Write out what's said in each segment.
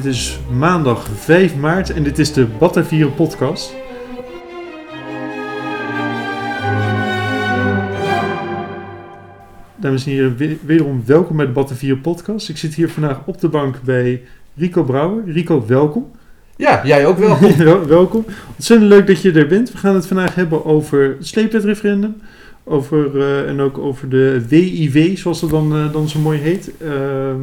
Het is maandag 5 maart en dit is de Batavieren podcast. Dames en heren, we- wederom welkom bij de Batavieren podcast. Ik zit hier vandaag op de bank bij Rico Brouwer. Rico, welkom. Ja, jij ook wel. Wel- welkom. Ontzettend leuk dat je er bent. We gaan het vandaag hebben over het sleepwetreferendum. Over, eh, en ook over de WIW, zoals dat dan, eh, dan zo mooi heet. Ehm,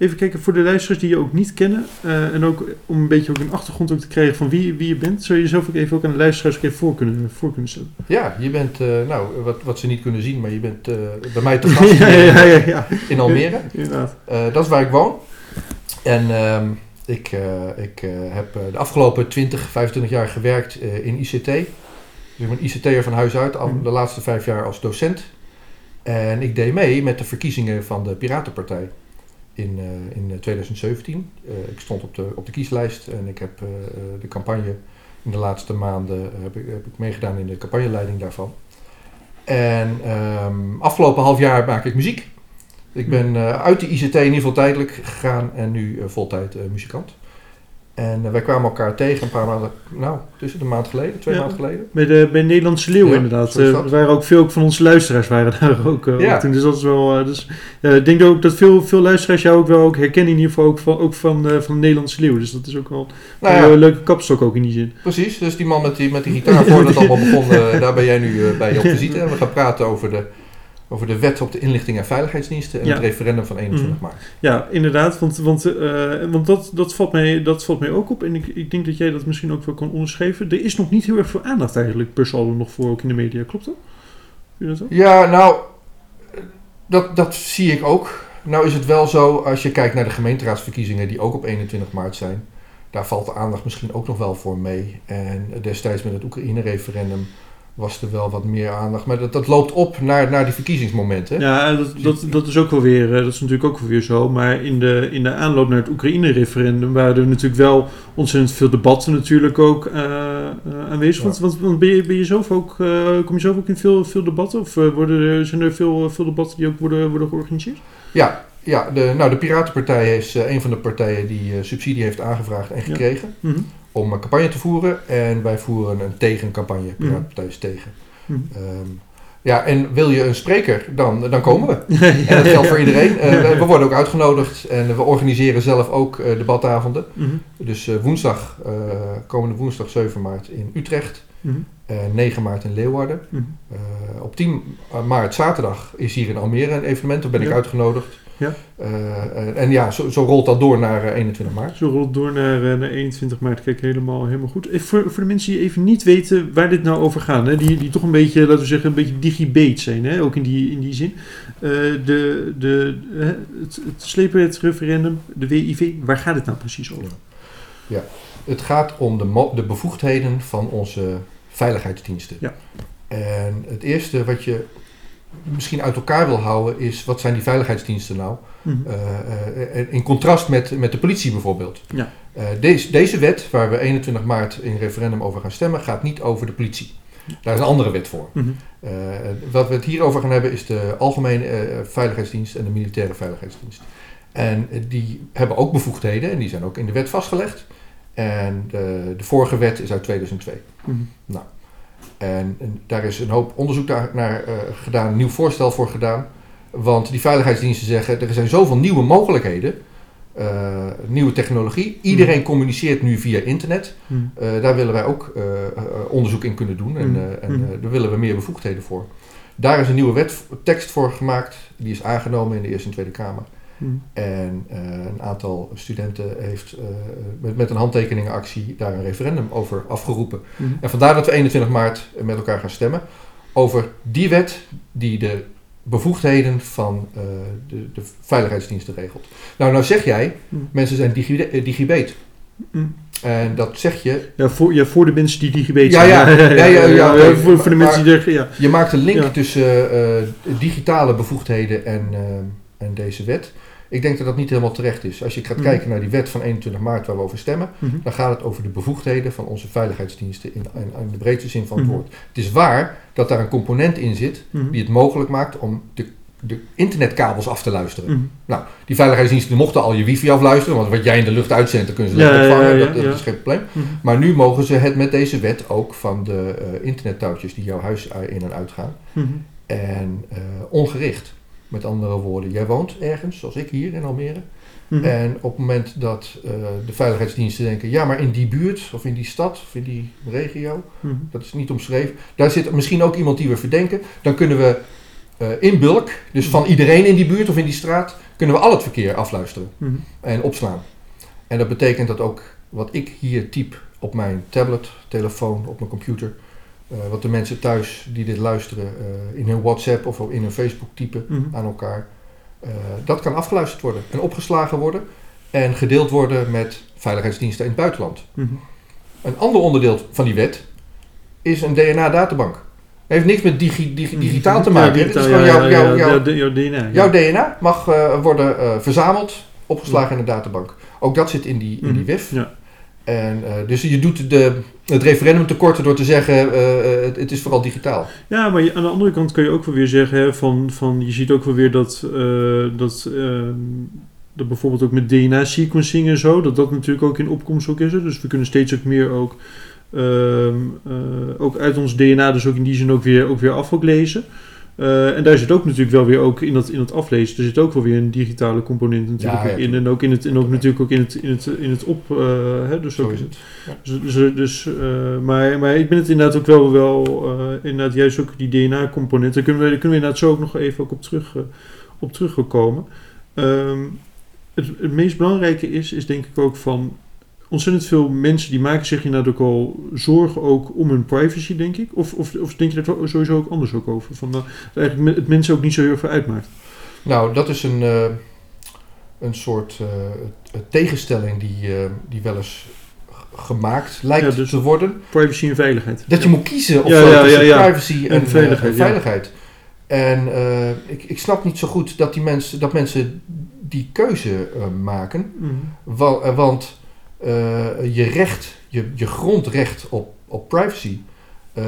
even kijken voor de luisteraars die je ook niet kennen. eh, en ook om een beetje ook een achtergrond ook te krijgen van wie, wie je bent. Zou je jezelf ook even ook aan de luisteraars even voor kunnen, voor kunnen stellen? Ja, je bent, eh, nou, wat, wat ze niet kunnen zien, maar je bent eh, bij mij te gast ja, ja, ja, in Almere. Inderdaad. Dat is waar ik woon. En ehm, ik, ik heb de afgelopen 20, 25 jaar gewerkt in ICT. Dus ik ben ICT'er van huis uit, al Mhm. de laatste vijf jaar als docent. En ik deed mee met de verkiezingen van de Piratenpartij in, eh, in 2017. Eh, ik stond op de, op de kieslijst en ik heb eh, eh, de campagne in de laatste maanden eh, heb ik, heb ik meegedaan in de campagneleiding daarvan. En ehm, afgelopen half jaar maak ik muziek. Ik ben eh, uit de ICT in ieder geval tijdelijk gegaan en nu eh, voltijd eh, muzikant. En eh, wij kwamen elkaar tegen een paar maanden, nou, tussen een maand geleden, twee Ja. maanden geleden. Bij de, bij Nederlandse Leeuw Ja, inderdaad. Eh, dat. er waren ook veel van onze luisteraars waren daar ook, eh, Ja. toen. Dus dat is wel... dus, ik denk ook dat veel, veel luisteraars jou ook wel ook herkennen in ieder geval ook van, ook van, van de Nederlandse Leeuw. Dus dat is ook wel Nou een leuke kapstok ook in die zin. precies. Dus die man met die, met die gitaar voor het allemaal begon, daar ben jij nu bij op visite. En we gaan praten over de, over de wet op de inlichting en veiligheidsdiensten en Ja. het referendum van 21 Mhm. maart. Ja, inderdaad. Want, want, eh, want dat, dat, valt mij, dat valt mij ook op. En ik, ik denk dat jij dat misschien ook wel kan onderschrijven. Er is nog niet heel erg veel aandacht eigenlijk per saldo nog voor ook in de media. Klopt dat? Dat? Ja, nou, dat, dat zie ik ook. Nou is het wel zo, als je kijkt naar de gemeenteraadsverkiezingen die ook op 21 maart zijn, daar valt de aandacht misschien ook nog wel voor mee. En destijds met het Oekraïne-referendum was er wel wat meer aandacht. Maar dat, dat loopt op naar, naar die verkiezingsmomenten. Ja, dat, dat, dat is ook wel weer, eh, dat is natuurlijk ook wel weer zo. Maar in de, in de aanloop naar het Oekraïne-referendum waren er natuurlijk wel ontzettend veel debatten natuurlijk ook eh, eh, aanwezig. Ja. Want, want, want ben, je, ben je zelf ook, kom je zelf ook in veel, veel debatten? Of worden er, zijn er veel, veel debatten die ook worden, worden georganiseerd? Ja, ja de, nou, de Piratenpartij is een van de partijen die subsidie heeft aangevraagd en gekregen Mhm. Om een campagne te voeren. En wij voeren een tegencampagne. Piratenpartij is tegen. Mhm. Ehm, ja, en wil je een spreker, dan, dan komen we. En dat geldt voor iedereen. Eh, we- worden ook uitgenodigd en we organiseren zelf ook eh, debatavonden. Mhm. Dus eh, woensdag, komende woensdag 7 maart in Utrecht. Mhm. En 9 maart in Leeuwarden. Mhm. Op 10 maart, zaterdag, is hier in Almere een evenement. Daar ben ik uitgenodigd. Ja. Eh, eh, en ja, zo, zo rolt dat door naar eh, 21 maart. Zo rolt door naar, eh, naar 21 maart. Kijk, helemaal, helemaal goed. Voor, voor de mensen die even niet weten waar dit nou over gaat. Hè? Die, die toch een beetje, laten we zeggen, een beetje digibate zijn. Hè? Ook in die, in die zin. Eh, de, de, eh, het, het sleepwetreferendum, de WIV, waar gaat het nou precies over? Het gaat om de, de bevoegdheden van onze veiligheidsdiensten. Ja. En het eerste wat je misschien uit elkaar wil houden is, wat zijn die veiligheidsdiensten nou? Mhm. Eh, eh, en in contrast met, met de politie bijvoorbeeld. Ja. Eh, deze, deze wet, waar we 21 maart in referendum over gaan stemmen, gaat niet over de politie. Daar is een andere wet voor. Mhm. Eh, wat we het hier over gaan hebben is de Algemene eh, Veiligheidsdienst en de Militaire Veiligheidsdienst. En eh, die hebben ook bevoegdheden en die zijn ook in de wet vastgelegd. En de, de vorige wet is uit 2002. Mhm. En, en daar is een hoop onderzoek daar, naar eh, gedaan, een nieuw voorstel voor gedaan. Want die veiligheidsdiensten zeggen, er zijn zoveel nieuwe mogelijkheden, eh, nieuwe technologie. Iedereen communiceert nu via internet. Mhm. Eh, daar willen wij ook onderzoek in kunnen doen en, eh, en daar willen we meer bevoegdheden voor. Daar is een nieuwe wet, tekst voor gemaakt, die is aangenomen in de Eerste en Tweede Kamer. Mhm. En eh, een aantal studenten heeft eh, met, met een handtekeningenactie daar een referendum over afgeroepen. Mhm. En vandaar dat we 21 maart met elkaar gaan stemmen over die wet die de bevoegdheden van eh, de, de veiligheidsdiensten regelt. Nou, nou zeg jij, Mhm. mensen zijn digi, digibate. En dat zeg je, Ja, voor, ja, voor de mensen die digibate Ja, zijn. ja. Ja, ja, ja, voor, voor de mensen die er, ja. je maakt een link Ja. tussen eh, digitale bevoegdheden en, en deze wet. Ik denk dat dat niet helemaal terecht is. Als je gaat Mhm. kijken naar die wet van 21 maart waar we over stemmen, Mhm. dan gaat het over de bevoegdheden van onze veiligheidsdiensten in, in, in de breedste zin van het Mhm. woord. Het is waar dat daar een component in zit die het mogelijk maakt om te de internetkabels af te luisteren. Nou, die veiligheidsdiensten mochten al je wifi afluisteren, want wat jij in de lucht uitzendt, dan kunnen ze dat ja, opvangen. ja, dat, is geen probleem. Maar nu mogen ze het met deze wet ook van de eh, internettouwtjes die jouw huis in en uitgaan. En eh, ongericht. Met andere woorden, jij woont ergens, zoals ik hier in Almere. Mhm. En op het moment dat eh, de veiligheidsdiensten denken, ja, maar in die buurt of in die stad of in die regio, Mhm. dat is niet omschreven, daar zit misschien ook iemand die we verdenken, dan kunnen we eh, in bulk, dus van iedereen in die buurt of in die straat, kunnen we al het verkeer afluisteren Mhm. en opslaan. En dat betekent dat ook wat ik hier typ op mijn tablet, telefoon, op mijn computer, wat de mensen thuis die dit luisteren eh, in hun WhatsApp of in hun Facebook typen Mhm. aan elkaar, eh, dat kan afgeluisterd worden en opgeslagen worden en gedeeld worden met veiligheidsdiensten in het buitenland. Mhm. Een ander onderdeel van die wet is een DNA-databank. Heeft niks met digi- digi- digitaal te maken. Ja, Het is gewoon jouw, DNA. ja. jouw DNA mag eh, worden eh, verzameld, opgeslagen in de databank. Ook dat zit in die, in die Mhm. WIF. Ja. En, eh, dus je doet de, het referendum tekorten door te zeggen, eh, eh, het, is vooral digitaal. Ja, maar aan de andere kant kun je ook wel weer zeggen, van, van, je ziet ook wel weer dat, dat, ehm, dat bijvoorbeeld ook met DNA-sequencing en zo, dat dat natuurlijk ook in opkomst ook is. Hè. Dus we kunnen steeds ook meer ook, ehm, eh, ook uit ons DNA dus ook in die zin ook weer, ook weer af lezen. Eh, en daar zit ook natuurlijk wel weer ook in dat, in dat aflezen, er zit ook wel weer een digitale component natuurlijk Ja, ook ja, in. En ook, in het, en ook natuurlijk ook in het, in het, in het op... eh, hè, dus Zo ook, is het. dus, dus, dus, eh, maar, maar ik ben het inderdaad ook wel, wel inderdaad juist ook die DNA-component. Daar kunnen we, daar kunnen we inderdaad zo ook nog even ook op, terug, op teruggekomen. Ehm het, het meest belangrijke is, is denk ik ook van ontzettend veel mensen die maken zich inderdaad ook al zorgen ook om hun privacy, denk ik. Of, of, of denk je daar sowieso ook anders ook over? Van, dat eigenlijk me- het mensen ook niet zo heel veel uitmaakt. Nou, dat is een, eh, een soort eh, tegenstelling die, eh, die wel eens gemaakt lijkt Ja, dus- te worden. Privacy en veiligheid. Dat je moet kiezen of Ja, privacy en, En eh, veiligheid, en ja. veiligheid. En eh, ik, ik snap niet zo goed dat, die mensen, dat mensen die keuze eh, maken. Mhm. Wa- eh, want eh, je recht, je, je grondrecht op, op privacy, eh,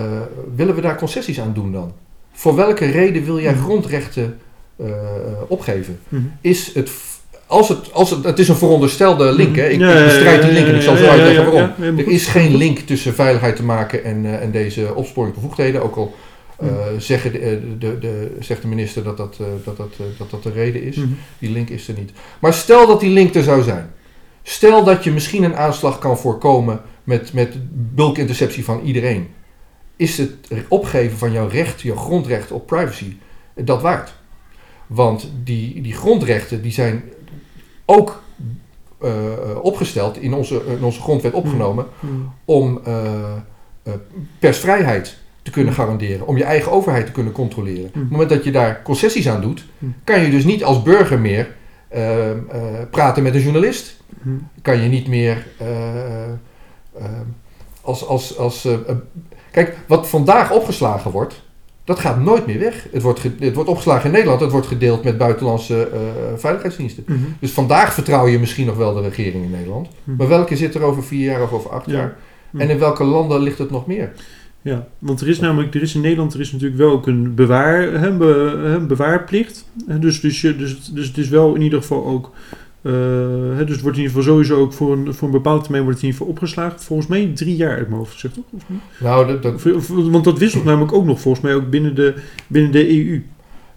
willen we daar concessies aan doen dan? Voor welke reden wil jij Mhm. grondrechten eh, opgeven? Mhm. Is het, als het, als het, het is een veronderstelde link, hè? Ik, Ja, ik ja, bestrijd die link en ik zal zo uitleggen waarom. ja, Er is geen link tussen veiligheid te maken en, eh, en deze opsporingsbevoegdheden. Ook al eh, Mhm. zeggen de, eh, de, de, zegt de minister dat dat, eh, dat, dat, eh, dat dat de reden is. Mhm. Die link is er niet. Maar stel dat die link er zou zijn. Stel dat je misschien een aanslag kan voorkomen met, met bulkinterceptie van iedereen. Is het opgeven van jouw recht, jouw grondrecht op privacy, dat waard? Want die, die grondrechten die zijn ook eh, opgesteld, in onze, in onze grondwet opgenomen, Mhm. om eh, eh, persvrijheid te kunnen garanderen, om je eigen overheid te kunnen controleren. Op het moment dat je daar concessies aan doet, kan je dus niet als burger meer praten met een journalist. Mhm. Kan je niet meer eh, eh, als. als, als eh, kijk, wat vandaag opgeslagen wordt, dat gaat nooit meer weg. Het wordt, het wordt opgeslagen in Nederland, het wordt gedeeld met buitenlandse veiligheidsdiensten. Mhm. Dus vandaag vertrouw je misschien nog wel de regering in Nederland. Mhm. Maar welke zit er over vier jaar of over acht Ja. jaar? En in welke landen ligt het nog meer? Ja, want er is namelijk, er is in Nederland er is natuurlijk wel ook een bewaar, hè, be- hè, bewaarplicht. Dus, dus, je, dus, dus het is wel in ieder geval ook. Eh, hè, dus het wordt in ieder geval sowieso ook voor een, voor een bepaalde termijn wordt het in ieder geval opgeslagen. Volgens mij drie jaar uit mijn hoofd gezegd, toch? Of niet? Nou, dat, dat, Of- of- want dat wisselt namelijk ook nog volgens mij ook binnen de, binnen de EU.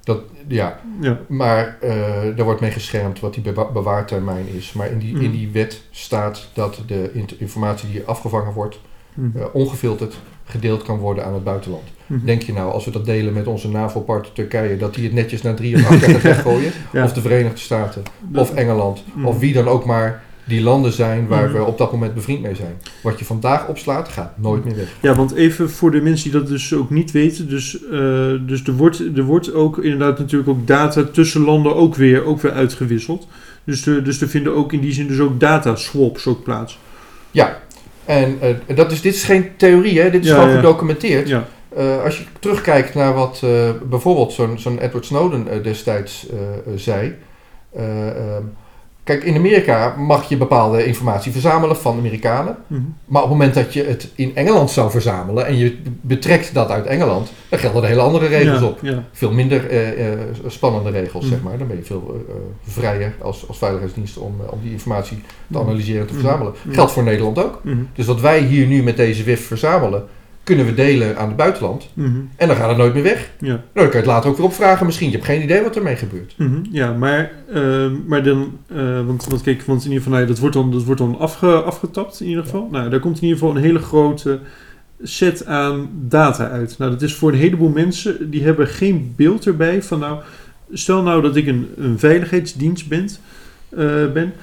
dat, ja, Ja. maar eh daar wordt mee geschermd wat die bewa- bewaartermijn is. Maar in die, in die wet staat dat de informatie die afgevangen wordt, Mhm. eh, ongefilterd gedeeld kan worden aan het buitenland. Mhm. Denk je nou, als we dat delen met onze NAVO-partner Turkije, dat die het netjes na drie of acht jaar weggooien? Ja. Of de Verenigde Staten, of Engeland, Mhm. of wie dan ook maar die landen zijn waar Mhm. we op dat moment bevriend mee zijn. Wat je vandaag opslaat, gaat nooit meer weg. Ja, want even voor de mensen die dat dus ook niet weten. Dus, eh, dus er, wordt, er wordt ook inderdaad natuurlijk ook data tussen landen ook weer, ook weer uitgewisseld. Dus, er- dus er vinden ook in die zin dus ook data swaps ook plaats. Ja, en eh, dat is, dit is geen theorie, hè? dit is Ja, gewoon ja. gedocumenteerd. Ja. Eh, als je terugkijkt naar wat eh, bijvoorbeeld zo'n zo'n Edward Snowden eh, destijds zei. eh, ehm, Kijk, in Amerika mag je bepaalde informatie verzamelen van Amerikanen. Mhm. Maar op het moment dat je het in Engeland zou verzamelen en je betrekt dat uit Engeland, dan gelden er hele andere regels ja, op. Ja. Veel minder spannende regels, Mhm. zeg maar. Dan ben je veel vrijer als, als veiligheidsdienst om, om die informatie te Mhm. analyseren en te verzamelen. Geldt voor Nederland ook. Dus wat wij hier nu met deze WIF verzamelen, kunnen we delen aan het buitenland. Mhm. En dan gaat het nooit meer weg. Ja. Nou, dan kan je het later ook weer opvragen misschien. Je hebt geen idee wat ermee gebeurt. Mhm, Ja, maar, ehm, maar dan, eh, want, want kijk, want in ieder geval, nou dat wordt dan, dat wordt dan afge, afgetapt in ieder geval. Nou, daar komt in ieder geval een hele grote set aan data uit. Nou, dat is voor een heleboel mensen, die hebben geen beeld erbij van nou, stel nou dat ik een, een veiligheidsdienst ben, eh, ben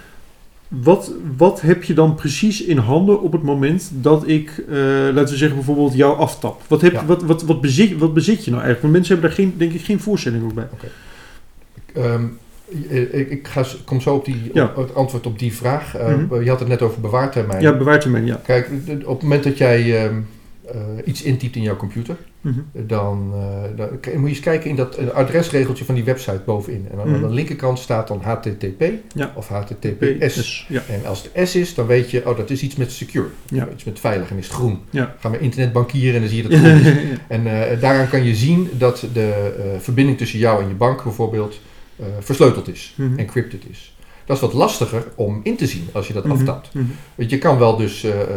wat, wat heb je dan precies in handen op het moment dat ik, eh, laten we zeggen bijvoorbeeld, jou aftap? Wat, heb, Ja. wat, wat, wat, bezit, wat bezit je nou eigenlijk? Want mensen hebben daar geen, denk ik geen voorstelling ook bij. Ehm, ik, ik ga, kom zo op, die, Ja. op het antwoord op die vraag. Eh, Mhm. Je had het net over bewaartermijn. Ja, bewaartermijn, ja. Kijk, op het moment dat jij ehm, eh, iets intypt in jouw computer, Mhm. dan, eh, dan k- moet je eens kijken in dat eh, adresregeltje van die website bovenin. En dan Mhm. aan de linkerkant staat dan HTTP Ja. of HTTPS. Ja. En als het S is, dan weet je, oh, dat is iets met secure. Ja. Iets met veilig en is het groen. Ga maar internetbankieren en dan zie je dat het groen is. En eh, daaraan kan je zien dat de eh, verbinding tussen jou en je bank bijvoorbeeld eh, versleuteld is, Mhm. encrypted is. Dat is wat lastiger om in te zien als je dat Mhm. aftapt. Mhm. Want je kan wel dus eh, eh,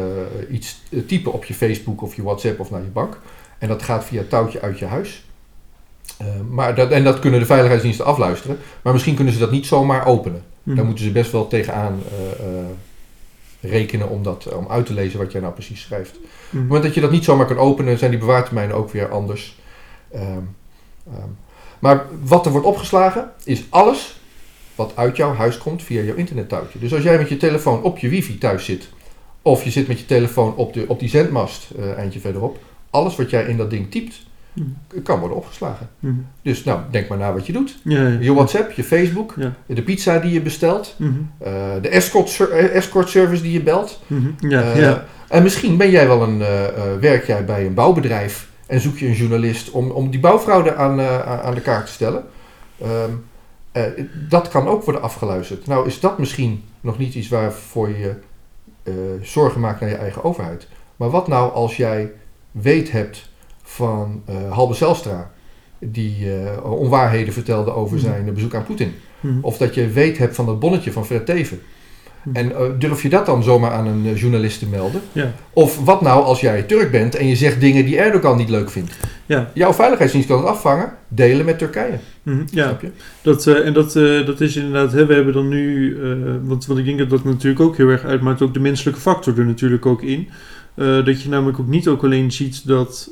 iets eh, typen op je Facebook of je WhatsApp of naar je bank. En dat gaat via het touwtje uit je huis. Maar dat, en dat kunnen de veiligheidsdiensten afluisteren. Maar misschien kunnen ze dat niet zomaar openen. Mhm. Daar moeten ze best wel tegenaan eh, rekenen om, dat, om uit te lezen wat jij nou precies schrijft. Op het Mhm. moment dat je dat niet zomaar kan openen, zijn die bewaartermijnen ook weer anders. Ehm, ehm, maar wat er wordt opgeslagen, is alles wat uit jouw huis komt via jouw internettouwtje. Dus als jij met je telefoon op je wifi thuis zit, of je zit met je telefoon op, de, op die zendmast eh, eindje verderop, alles wat jij in dat ding typt, Mhm. kan worden opgeslagen. Mhm. Dus nou, denk maar na wat je doet. Ja, ja. Je WhatsApp, je Facebook, de pizza die je bestelt, Mhm. eh, de escort, eh, escort service die je belt. Ja, ja. En misschien ben jij wel een, werk jij bij een bouwbedrijf en zoek je een journalist om, om die bouwfraude aan, aan- aan de kaart te stellen. Ehm, eh, dat kan ook worden afgeluisterd. Nou is dat misschien nog niet iets waarvoor je eh, zorgen maakt naar je eigen overheid. Maar wat nou als jij weet hebt van eh Halbe Zelstra, die onwaarheden vertelde over Mhm. zijn bezoek aan Poetin. Mhm. Of dat je weet hebt van dat bonnetje van Fred Teven. Mhm. En durf je dat dan zomaar aan een journalist te melden? Ja. Of wat nou als jij Turk bent en je zegt dingen die Erdogan niet leuk vindt? Ja. Jouw veiligheidsdienst kan het afvangen, delen met Turkije. Mhm. ja. Dat, eh, en dat, eh, dat is inderdaad, hè, we hebben dan nu, eh, want, want ik denk dat dat natuurlijk ook heel erg uitmaakt, ook de menselijke factor er natuurlijk ook in. Dat je namelijk ook niet ook alleen ziet dat,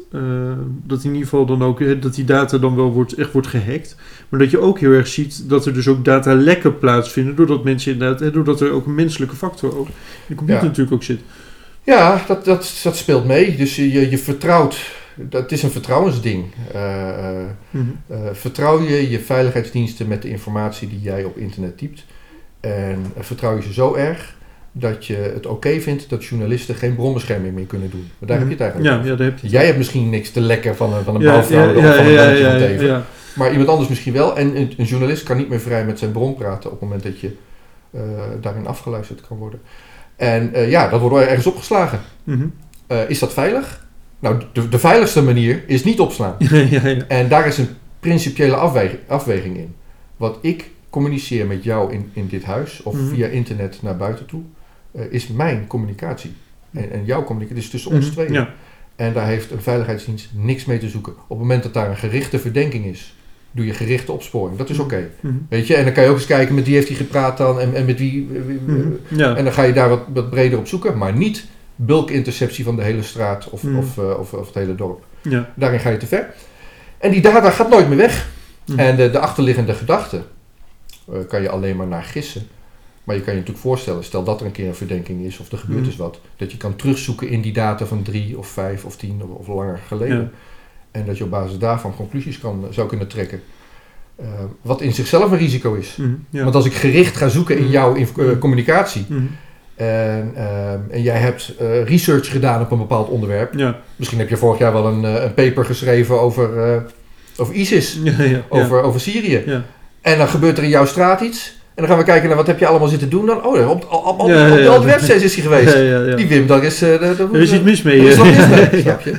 dat in ieder geval dan ook, hè, dat die data dan wel wordt, echt wordt gehackt. Maar dat je ook heel erg ziet dat er dus ook datalekken plaatsvinden, doordat mensen inderdaad, hè, doordat er ook een menselijke factor ook in de computer Ja. natuurlijk ook zit. Ja, dat, dat, dat speelt mee. Dus je, je vertrouwt, dat is een vertrouwensding. Eh, eh, Mhm. eh, vertrouw je je veiligheidsdiensten met de informatie die jij op internet typt. En vertrouw je ze zo erg dat je het oké vindt dat journalisten geen bronbescherming meer kunnen doen. Maar daar heb je het eigenlijk Ja, over. ja, daar heb je. Jij hebt misschien niks te lekken van een, van een Ja, bouwfraude ja, of van ja, een ja, ja, ja, ja. Maar iemand anders misschien wel. En een, een journalist kan niet meer vrij met zijn bron praten op het moment dat je eh, daarin afgeluisterd kan worden. En ja, dat wordt wel ergens opgeslagen. Mhm. Is dat veilig? Nou, de, de veiligste manier is niet opslaan. ja, ja. En daar is een principiële afweging, afweging in. Wat ik communiceer met jou in, in dit huis of Mhm. via internet naar buiten toe, eh, is mijn communicatie. En, en jouw communicatie, dus tussen ons Mhm. tweeën. Ja. En daar heeft een veiligheidsdienst niks mee te zoeken. Op het moment dat daar een gerichte verdenking is, doe je gerichte opsporing. Dat is oké. Mhm. Weet je, en dan kan je ook eens kijken met wie heeft hij gepraat dan en, en met wie. Mhm. Ja. En dan ga je daar wat, wat breder op zoeken, maar niet bulkinterceptie van de hele straat of, of, eh, of, of het hele dorp. ja. Daarin ga je te ver. En die data gaat nooit meer weg. Mhm. En de, de achterliggende gedachte eh, kan je alleen maar naar gissen. Maar je kan je natuurlijk voorstellen, stel dat er een keer een verdenking is of er gebeurt Mhm. eens wat, dat je kan terugzoeken in die data van drie of vijf of tien of, of langer geleden. Ja. En dat je op basis daarvan conclusies kan, zou kunnen trekken. Eh, wat in zichzelf een risico is. Ja. Want als ik gericht ga zoeken in jouw eh, communicatie. En, ehm, en jij hebt eh, research gedaan op een bepaald onderwerp, Ja. misschien heb je vorig jaar wel een, eh, een paper geschreven over, eh, over ISIS, Ja, ja, ja. over, over Syrië. Ja. En dan gebeurt er in jouw straat iets. En dan gaan we kijken naar wat heb je allemaal zitten doen dan. Oh, op, op, op, Ja, websites is hij geweest. Ja. Die Wim, daar is... eh, daar- daar- Er is iets mis mee. er is wat mis mee, snap je?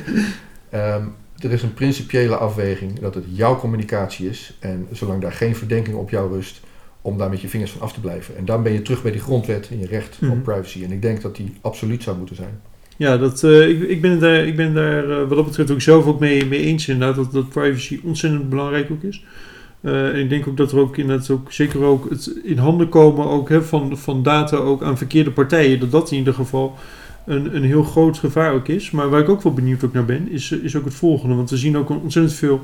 Ehm, er is een principiële afweging dat het jouw communicatie is. En zolang daar geen verdenking op jou rust, om daar met je vingers van af te blijven. En dan ben je terug bij die grondwet en je recht Mhm. op privacy. En ik denk dat die absoluut zou moeten zijn. Ja, dat, eh, ik, ik ben daar, ik ben daar eh, wat dat betreft ook zelf ook mee, mee eens inderdaad, dat, dat privacy ontzettend belangrijk ook is. Eh, en ik denk ook dat er ook inderdaad ook zeker ook het in handen komen ook, hè, van, van data ook aan verkeerde partijen, dat dat in ieder geval een, een heel groot gevaar ook is. Maar waar ik ook wel benieuwd ook naar ben, is, is ook het volgende. Want we zien ook ontzettend veel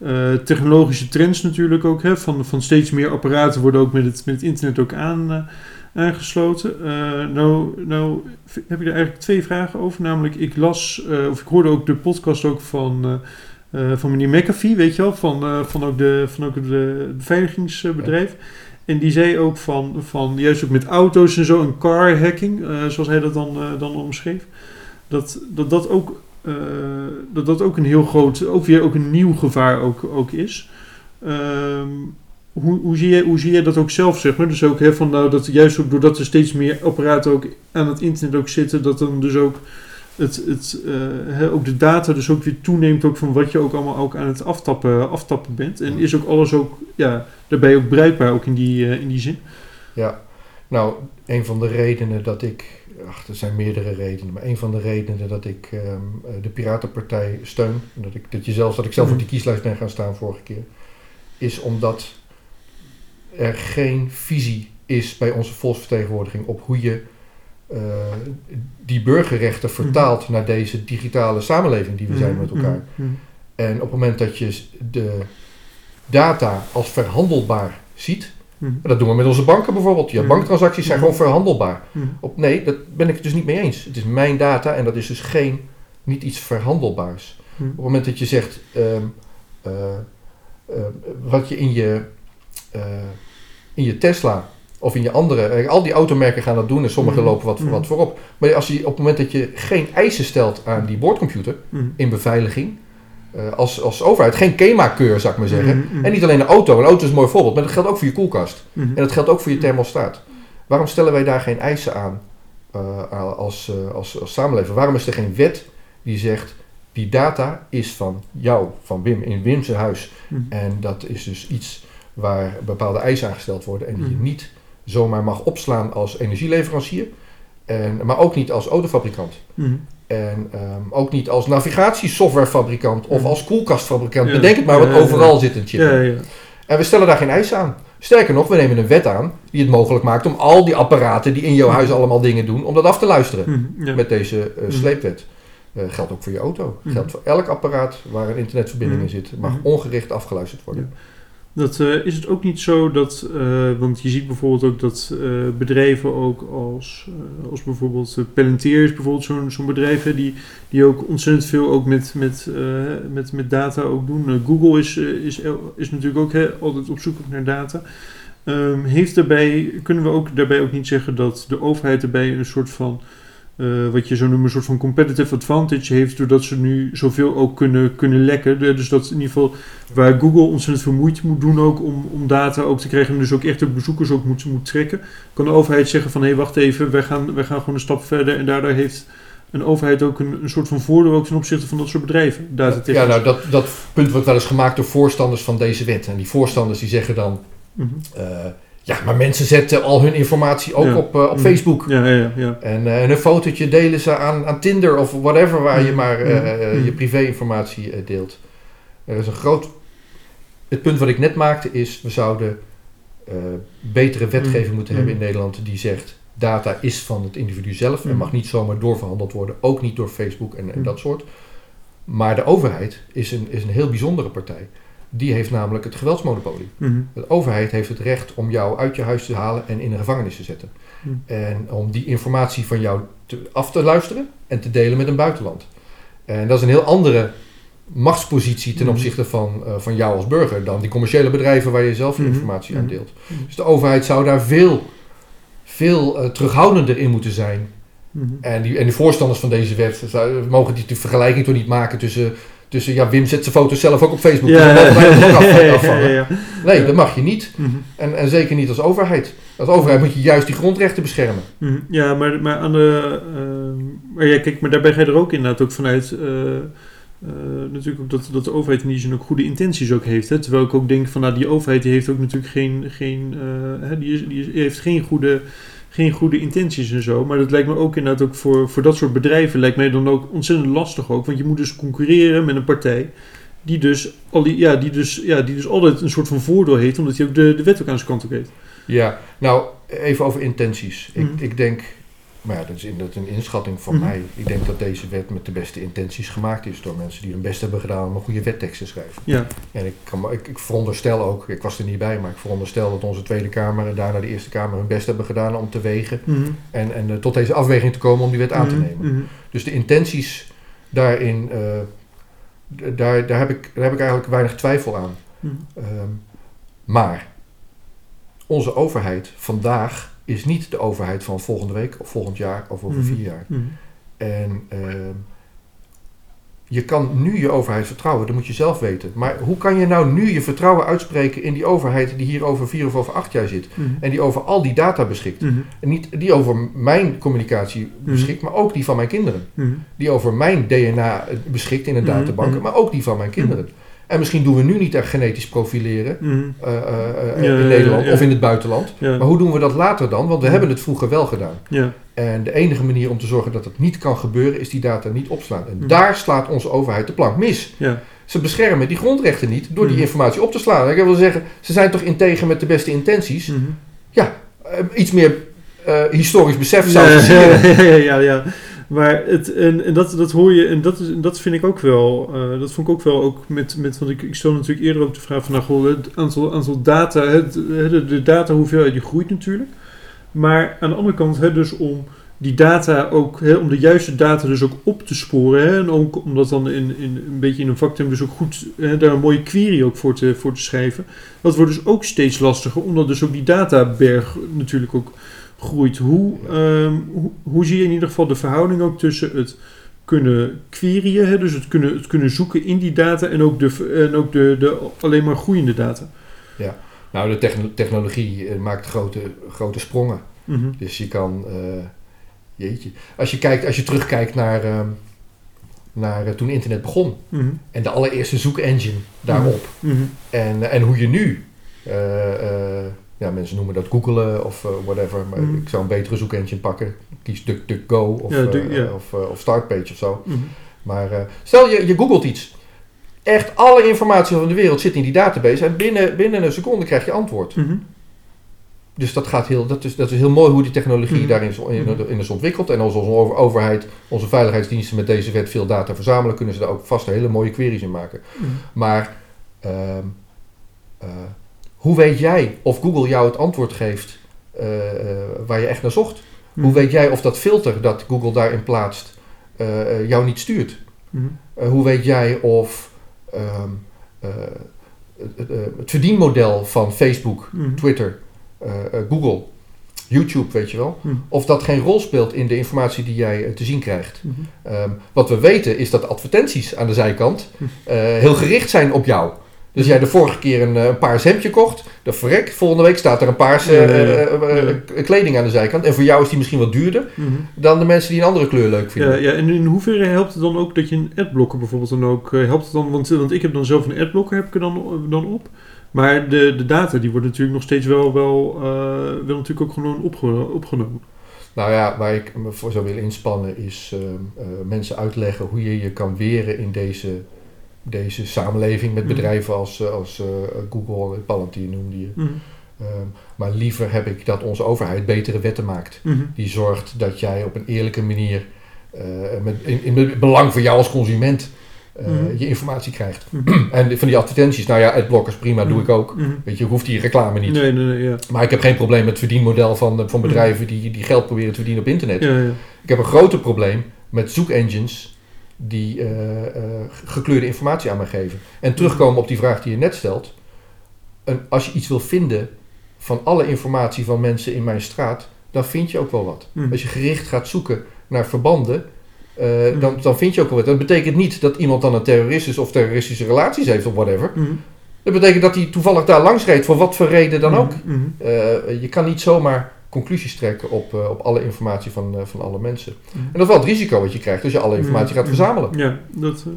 eh, technologische trends natuurlijk ook. Hè, van, van steeds meer apparaten worden ook met het, met het internet ook aan, eh, aangesloten. Eh, nou, nou heb ik er eigenlijk twee vragen over. Namelijk, ik las, of ik hoorde ook de podcast ook van, van meneer McAfee, weet je wel, van, van ook de, van ook de beveiligingsbedrijf. En die zei ook van, van juist ook met auto's en zo, een car hacking, zoals hij dat dan, dan omschreef. Dat dat, dat ook eh, dat dat ook een heel groot, ook weer ook een nieuw gevaar ook, ook is. Ehm, hoe, hoe, zie jij, hoe zie jij dat ook zelf, zeg maar? Dus ook hè, van, nou, dat juist ook doordat er steeds meer apparaten ook aan het internet ook zitten, dat dan dus ook, het, het, eh, hè, ook de data dus ook weer toeneemt ook van wat je ook allemaal ook aan het aftappen, aftappen bent. En is ook alles ook, ja, daarbij ook bruikbaar ook in die, eh, in die zin? Ja, nou, een van de redenen dat ik, ach, er zijn meerdere redenen, maar een van de redenen dat ik ehm, eh, de Piratenpartij steun, dat ik, dat, je zelfs, dat ik zelf op die kieslijst ben gaan staan vorige keer, is omdat er geen visie is bij onze volksvertegenwoordiging op hoe je eh, die burgerrechten vertaalt naar deze digitale samenleving die we zijn met elkaar. Mhm, mhm. En op het moment dat je de data als verhandelbaar ziet, Mhm. dat doen we met onze banken bijvoorbeeld. Ja, Mhm. banktransacties zijn Mhm. gewoon verhandelbaar. Op, nee, dat ben ik het dus niet mee eens. Het is mijn data en dat is dus geen, niet iets verhandelbaars. Op het moment dat je zegt, ehm, eh, eh, wat je in je, eh, in je Tesla of in je andere, eh, al die automerken gaan dat doen en sommige Mhm. lopen wat, wat voorop. Maar als je, op het moment dat je geen eisen stelt aan die boordcomputer in beveiliging, eh, als, als overheid, geen KEMA-keur zou ik maar zeggen. Mhm, mhm. En niet alleen de auto, een auto is een mooi voorbeeld, maar dat geldt ook voor je koelkast. Mhm. En dat geldt ook voor je thermostaat. Waarom stellen wij daar geen eisen aan eh, als, eh, als, als samenleving? Waarom is er geen wet die zegt, die data is van jou, van Wim, in Wim's huis. En dat is dus iets waar bepaalde eisen aan gesteld worden en die je niet zomaar mag opslaan als energieleverancier. En, maar ook niet als autofabrikant. En ehm, ook niet als navigatiesoftwarefabrikant of als koelkastfabrikant. Ja. Bedenk het maar, wat overal zit een chip. in. Ja, ja. En we stellen daar geen eisen aan. Sterker nog, we nemen een wet aan die het mogelijk maakt om al die apparaten die in jouw huis allemaal dingen doen, om dat af te luisteren Mhm. met deze eh, Mhm. sleepwet. Eh, geldt ook voor je auto. Mhm. Geldt voor elk apparaat waar een internetverbinding in zit. Mag ongericht afgeluisterd worden. Dat eh, is het ook niet zo dat, eh, want je ziet bijvoorbeeld ook dat eh, bedrijven ook als, als bijvoorbeeld Palantir is bijvoorbeeld zo'n zo'n bedrijf die, die ook ontzettend veel ook met, met, met, met data ook doen. Google is, is, is natuurlijk ook altijd op zoek naar data. Ehm, heeft daarbij, kunnen we ook daarbij ook niet zeggen dat de overheid daarbij een soort van eh, wat je zo noemt, een soort van competitive advantage heeft, doordat ze nu zoveel ook kunnen, kunnen lekken. Dus dat in ieder geval waar Google ontzettend veel moeite moet doen ook om, om data ook te krijgen en dus ook echt de bezoekers ook moet, moet trekken, kan de overheid zeggen van hé wacht even, wij gaan, wij gaan gewoon een stap verder en daardoor heeft een overheid ook een, een soort van voordeel ook ten opzichte van dat soort bedrijven. Datatechnisch. Ja, nou, dat, dat punt wordt wel eens gemaakt door voorstanders van deze wet. En die voorstanders die zeggen dan, Mhm. eh, ja, maar mensen zetten al hun informatie ook Ja. op, eh, op. Facebook. Ja, ja, ja. En, eh, en een fotootje delen ze aan, aan Tinder of whatever waar je maar eh, eh, je privé-informatie eh, deelt. Er is een groot. Het punt wat ik net maakte is: we zouden eh, betere wetgeving Mhm. moeten hebben in Mhm. Nederland die zegt. Data is van het individu zelf en Mhm. mag niet zomaar doorverhandeld worden, ook niet door Facebook en, en dat soort. Maar de overheid is een, is een heel bijzondere partij. Die heeft namelijk het geweldsmonopolie. Mhm. De overheid heeft het recht om jou uit je huis te halen en in een gevangenis te zetten. Mhm. En om die informatie van jou te, af te luisteren en te delen met een buitenland. En dat is een heel andere machtspositie ten Mhm. opzichte van, eh, van jou als burger dan die commerciële bedrijven waar je zelf je informatie aan deelt. Dus de overheid zou daar veel, veel eh, terughoudender in moeten zijn. En, die, en de voorstanders van deze wet zou- mogen die de vergelijking toch niet maken tussen, Dus eh, ja, Wim zet zijn foto's zelf ook op Facebook. Ja, dus wij af- ja. Nee, dat mag je niet. Mhm. En, en zeker niet als overheid. Als overheid moet je juist die grondrechten beschermen. Mhm. Ja, maar, maar aan de. ehm, maar ja, kijk, maar daarbij ga je er ook inderdaad ook vanuit. eh, eh, natuurlijk ook dat, dat de overheid in die zin ook goede intenties ook heeft. Hè? Terwijl ik ook denk van nou, die overheid die heeft ook natuurlijk geen. geen eh, hè, die, is, die heeft geen goede, geen goede intenties en zo. Maar dat lijkt me ook inderdaad ook voor, voor dat soort bedrijven lijkt mij dan ook ontzettend lastig ook. Want je moet dus concurreren met een partij. Die dus, al die, ja, die, dus, ja, die dus altijd een soort van voordeel heeft, omdat hij ook de, de wet ook aan zijn kant ook heeft. Ja, nou, even over intenties. Ik, Mhm. ik denk, maar ja, dat is inderdaad een inschatting van Mhm. mij. Ik denk dat deze wet met de beste intenties gemaakt is door mensen die hun best hebben gedaan om een goede wettekst te schrijven. Ja, En ik, kan, ik, ik veronderstel ook, ik was er niet bij, maar ik veronderstel dat onze Tweede Kamer en daarna de Eerste Kamer hun best hebben gedaan om te wegen Mhm. en, en eh, tot deze afweging te komen om die wet aan te Mhm. nemen. Dus de intenties daarin, eh, daar, daar, heb ik, daar heb ik eigenlijk weinig twijfel aan. Ehm, maar onze overheid vandaag is niet de overheid van volgende week of volgend jaar of over Mhm. vier jaar. Mhm. En ehm, je kan nu je overheid vertrouwen, dat moet je zelf weten. Maar hoe kan je nou nu je vertrouwen uitspreken in die overheid die hier over vier of over acht jaar zit? Mhm. En die over al die data beschikt. En niet die over mijn communicatie beschikt, maar ook die van mijn kinderen. Die over mijn DNA beschikt in een databank, maar ook die van mijn kinderen. En misschien doen we nu niet echt genetisch profileren Mhm. eh, eh, eh, Ja, in ja, Nederland ja. of in het buitenland. Ja. Maar hoe doen we dat later dan? Want we Ja. hebben het vroeger wel gedaan. Ja. En de enige manier om te zorgen dat het niet kan gebeuren, is die data niet opslaan. En Mhm. daar slaat onze overheid de plank mis. Ja. Ze beschermen die grondrechten niet door die Mhm. informatie op te slaan. Ik wil zeggen, ze zijn toch integer met de beste intenties. Mhm. Eh, iets meer historisch besef zou Ja, ja, ja, ja, ja. Maar het, en, en dat, dat hoor je, en dat, is, dat vind ik ook wel, eh, dat vond ik ook wel ook met, met want ik, ik stel natuurlijk eerder ook de vraag van, nou, goh, het aantal, aantal data, het, de, de data hoeveelheid die groeit natuurlijk. Maar aan de andere kant, hè, dus om die data ook, om de juiste data dus ook op te sporen, hè, en ook om dat dan in, in, een beetje in een vakterm dus ook goed, hè, daar een mooie query ook voor te, voor te schrijven. Dat wordt dus ook steeds lastiger, omdat dus ook die databerg natuurlijk ook groeit. Hoe, ehm, hoe, hoe zie je in ieder geval de verhouding ook tussen het kunnen queryen, hè, dus het kunnen, het kunnen zoeken in die data en ook de, en ook de, de alleen maar groeiende data? Nou, de techno- technologie eh, maakt grote, grote sprongen. Mhm. Dus je kan, eh, jeetje, als je, kijkt, als je terugkijkt naar, ehm, naar eh, toen internet begon Mhm. en de allereerste zoekengine daarop Mhm. en, en hoe je nu, ja, mensen noemen dat googelen of eh, whatever, maar Mhm. ik zou een betere zoekengine pakken. Kies DuckDuckGo of, Ja, eh, of, eh, of Startpage of zo. Mhm. Maar stel je, je googelt iets. Echt alle informatie van de wereld zit in die database en binnen, binnen een seconde krijg je antwoord. Mhm. Dus dat, gaat heel, dat, is, dat is heel mooi hoe die technologie Mhm. daarin is, in, in is ontwikkeld. En als onze over- overheid, onze veiligheidsdiensten met deze wet veel data verzamelen, kunnen ze daar ook vast hele mooie queries in maken. Maar ehm, eh, hoe weet jij of Google jou het antwoord geeft eh, eh, waar je echt naar zocht? Mhm. Hoe weet jij of dat filter dat Google daarin plaatst eh, jou niet stuurt? Mhm. Hoe weet jij of ehm, eh, het, verdienmodel van Facebook, Mhm. Twitter, Google, YouTube, weet je wel, of dat geen rol speelt in de informatie die jij te zien krijgt? Ehm, wat we weten is dat advertenties aan de zijkant heel gericht zijn op jou. Dus jij de vorige keer een, eh, een paars hemdje kocht, de verrek, volgende week staat er een paarse Ja, ja, ja. eh, eh, kleding aan de zijkant. En voor jou is die misschien wat duurder Mhm. dan de mensen die een andere kleur leuk vinden. Ja, ja, en in hoeverre helpt het dan ook dat je een adblocker bijvoorbeeld dan ook helpt het dan, want, want ik heb dan zelf een adblocker heb ik er dan, dan op. Maar de, de data die wordt natuurlijk nog steeds wel, wel, wel natuurlijk ook gewoon opge- opgenomen. Nou ja, waar ik me voor zou willen inspannen is ehm, eh, mensen uitleggen hoe je je kan weren in deze, deze samenleving met Mhm. bedrijven als, eh, als eh, Google, Palantir noemde je. Mhm. Ehm, maar liever heb ik dat onze overheid betere wetten maakt. Mhm. Die zorgt dat jij op een eerlijke manier, eh, met, in, in het belang voor jou als consument, Mhm. je informatie krijgt. Mhm. En van die advertenties, nou ja, adblockers prima, doe ik ook. Weet je, hoeft die reclame niet. Nee, nee, nee, ja. Maar ik heb geen probleem met het verdienmodel van, van bedrijven die, die geld proberen te verdienen op internet. Ja, ja. Ik heb een groter probleem met zoekengines die eh, eh, gekleurde informatie aan mij geven. En terugkomen op die vraag die je net stelt. Een, als je iets wil vinden van alle informatie van mensen in mijn straat, dan vind je ook wel wat. Mhm. Als je gericht gaat zoeken naar verbanden, eh, dan, dan vind je ook wel wat. Dat betekent niet dat iemand dan een terrorist is of terroristische relaties heeft of whatever. Mhm. Dat betekent dat hij toevallig daar langs reed, voor wat voor reden dan ook. Mhm. Eh, je kan niet zomaar conclusies trekken op, eh, op alle informatie van, eh, van alle mensen. Mhm. En dat is wel het risico wat je krijgt als je alle informatie gaat Mhm. verzamelen. Ja, dat... eh,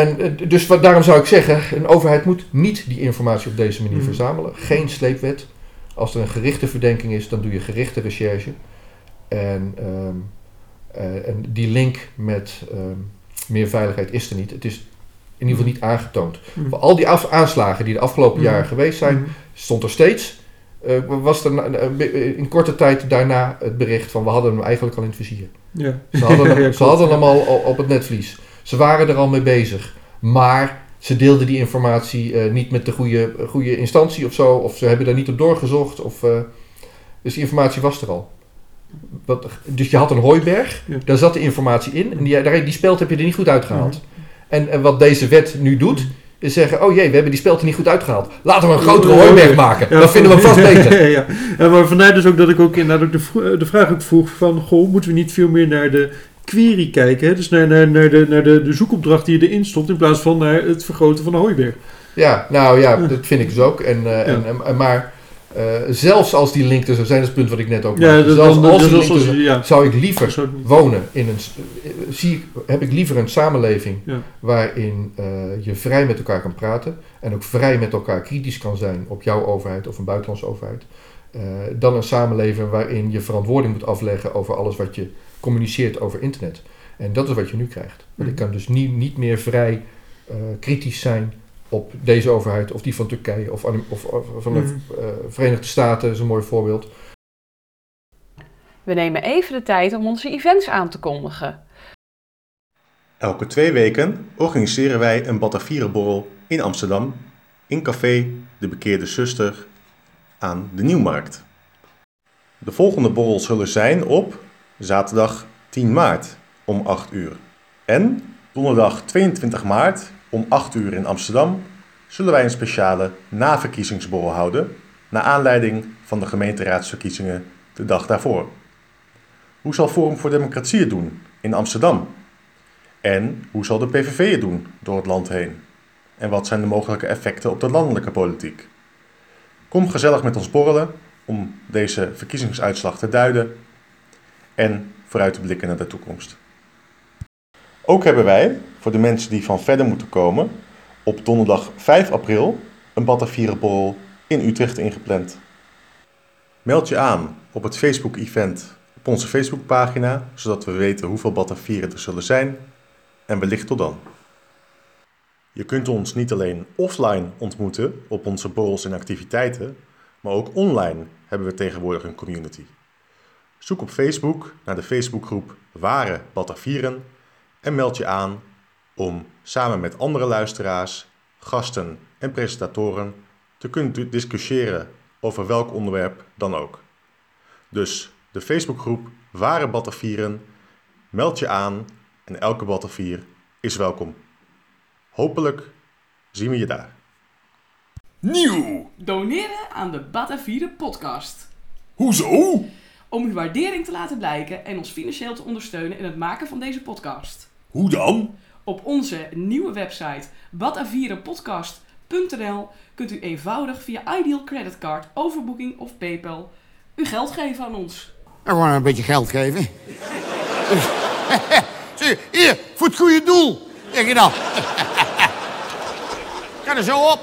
En dus wat, daarom zou ik zeggen, een overheid moet niet die informatie op deze manier Mhm. verzamelen. Geen sleepwet. Als er een gerichte verdenking is, dan doe je gerichte recherche. En, ehm, eh, en die link met ehm, meer veiligheid is er niet. Het is in ieder geval niet aangetoond. mhm. Voor al die aanslagen die de afgelopen Mhm. jaren geweest zijn, Mhm. stond er steeds, was er na- eh, in korte tijd daarna het bericht van we hadden hem eigenlijk al in het vizier. Ja. Ze hadden, hem, Ja, ze hadden hem al op het netvlies. Ze waren er al mee bezig. Maar ze deelden die informatie eh, niet met de goede, goede instantie of zo. Of ze hebben daar niet op doorgezocht. Of, eh, dus die informatie was er al. Wat, dus je had een hooiberg. Ja. Daar zat de informatie in. En die, die speld heb je er niet goed uitgehaald. En, en wat deze wet nu doet, is zeggen... Oh jee, we hebben die speld er niet goed uitgehaald. Laten we een grotere hooiberg maken. Ja, dat vinden we vast beter. ja, ja. ja, maar vandaar dus ook dat ik ook inderdaad ook de, de vraag ook vroeg van... Goh, moeten we niet veel meer naar de query kijken? Hè? Dus naar, naar, naar, de, naar de, de zoekopdracht die erin stond... in plaats van naar het vergroten van de hooiberg. Ja, nou ja, dat vind ik dus ook. En, eh, en, en- maar eh, zelfs als die link er zou zijn, dat is het punt wat ik net ook Ja, maakte. Zelfs dan, als die link ja. zou ik liever wonen in een... eh, Zie ik, heb ik liever een samenleving Ja. waarin eh, je vrij met elkaar kan praten en ook vrij met elkaar kritisch kan zijn op jouw overheid of een buitenlandse overheid, dan een samenleving waarin je verantwoording moet afleggen over alles wat je communiceert over internet. En dat is wat je nu krijgt. Want ik kan dus niet, niet meer vrij kritisch zijn op deze overheid of die van Turkije of, of van de Mhm. eh, Verenigde Staten is een mooi voorbeeld. We nemen even de tijd om onze events aan te kondigen. Elke twee weken organiseren wij een Batavierenborrel in Amsterdam in café De Bekeerde Zuster aan de Nieuwmarkt. De volgende borrels zullen zijn op zaterdag 10 maart om 8 uur. En donderdag 22 maart om 8 uur in Amsterdam zullen wij een speciale naverkiezingsborrel houden naar aanleiding van de gemeenteraadsverkiezingen de dag daarvoor. Hoe zal Forum voor Democratie het doen in Amsterdam? En hoe zal de PVV het doen door het land heen? En wat zijn de mogelijke effecten op de landelijke politiek? Kom gezellig met ons borrelen om deze verkiezingsuitslag te duiden en vooruit te blikken naar de toekomst. Ook hebben wij, voor de mensen die van verder moeten komen, op donderdag 5 april een Batavierenborrel in Utrecht ingepland. Meld je aan op het Facebook-event op onze Facebookpagina, zodat we weten hoeveel Batavieren er zullen zijn en wellicht tot dan. Je kunt ons niet alleen offline ontmoeten op onze borrels en activiteiten, maar ook online hebben we tegenwoordig een community. Zoek op Facebook naar de Facebookgroep Ware Batavieren en meld je aan om samen met andere luisteraars, gasten en presentatoren te kunnen discussiëren over welk onderwerp dan ook. Dus de Facebookgroep Ware Batavieren, meld je aan en elke Batavier is welkom. Hopelijk zien we je daar. Nieuw! Doneren aan de Batavieren podcast. Hoezo? Om uw waardering te laten blijken en ons financieel te ondersteunen in het maken van deze podcast. Hoe dan? Op onze nieuwe website batavierenpodcast.nl kunt u eenvoudig via Ideal Creditcard, overboeking of PayPal uw geld geven aan ons. En gewoon een beetje geld geven. Zie, hier, voor het goede doel. Zeg je dan. Ga er zo op.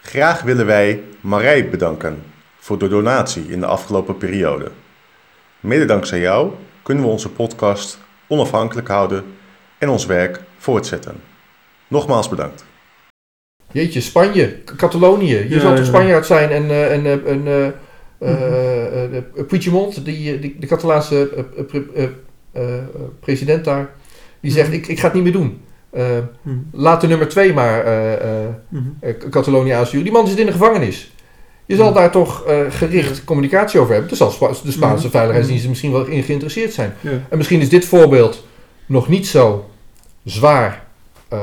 Graag willen wij Marij bedanken voor de donatie in de afgelopen periode. Mede dankzij jou kunnen we onze podcast onafhankelijk houden en ons werk voortzetten. Nogmaals bedankt. Jeetje, Spanje, Catalonië. Je Ja, zal toch ja. Spanjaard zijn en, eh, en, eh, en eh, eh, eh, eh, Puigdemont, die, die, de Catalaanse eh, eh, eh, president daar, die zegt ik, ik ga het niet meer doen. Eh, Mhm. laat de nummer twee maar eh, eh, Mhm. Catalonië aansturen. Die man zit in de gevangenis. Je zal daar toch eh, gericht communicatie over hebben. Dus zal Spa- de Spaanse Mhm. veiligheidsdiensten misschien wel in geïnteresseerd zijn. Ja. En misschien is dit voorbeeld nog niet zo zwaar eh,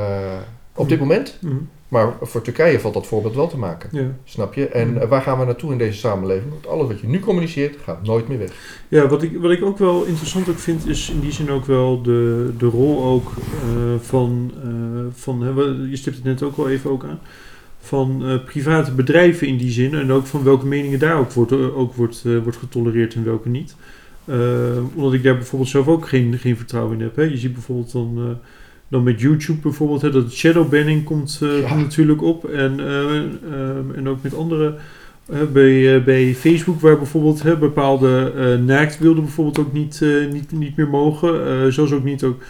op dit moment. Mhm. Maar voor Turkije valt dat voorbeeld wel te maken. Ja. Snap je? En Mhm. waar gaan we naartoe in deze samenleving? Want alles wat je nu communiceert, gaat nooit meer weg. Ja, wat ik, wat ik ook wel interessant ook vind, is in die zin ook wel de, de rol ook eh, van, eh, van hè, je stipt het net ook wel even ook aan, van private bedrijven in die zin en ook van welke meningen daar ook wordt, ook wordt, wordt getolereerd en welke niet. Omdat ik daar bijvoorbeeld zelf ook geen, geen vertrouwen in heb. Hè. Je ziet bijvoorbeeld dan, dan met YouTube bijvoorbeeld, hè, dat shadowbanning komt, eh, Ja. komt natuurlijk op en, eh, ehm, en ook met andere bij, eh, bij Facebook, waar bijvoorbeeld hè, bepaalde naaktbeelden bijvoorbeeld ook niet, niet, niet meer mogen. Zoals ook niet ook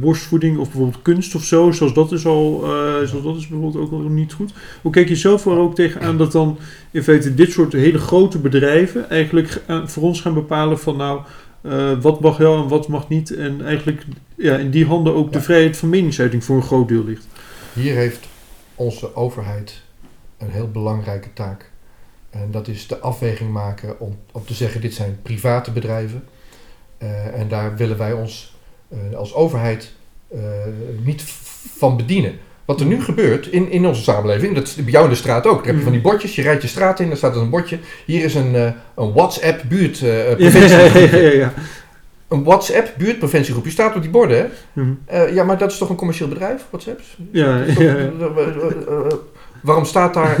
borstvoeding of bijvoorbeeld kunst of zo. Zoals dat is al, zoals dat is bijvoorbeeld ook al niet goed. Hoe kijk je zelf er ook tegenaan dat dan in feite dit soort hele grote bedrijven eigenlijk voor ons gaan bepalen van nou, eh, wat mag wel en wat mag niet. En eigenlijk ja, in die handen ook de vrijheid van meningsuiting voor een groot deel ligt. Hier heeft onze overheid een heel belangrijke taak. En dat is de afweging maken om, om te zeggen, dit zijn private bedrijven. Eh, en daar willen wij ons eh, als overheid niet van bedienen. Wat er nu gebeurt in, in onze samenleving, dat is bij jou in de straat ook. Daar heb je van die bordjes, je rijdt je straat in, daar staat er een bordje. Hier is een, eh, een WhatsApp buurt eh, Ja, ja, ja, ja. Een WhatsApp buurtpreventiegroepje staat op die borden, hè? Mhm. Eh, ja, maar dat is toch een commercieel bedrijf, WhatsApp? Ja, toch- Waarom staat daar,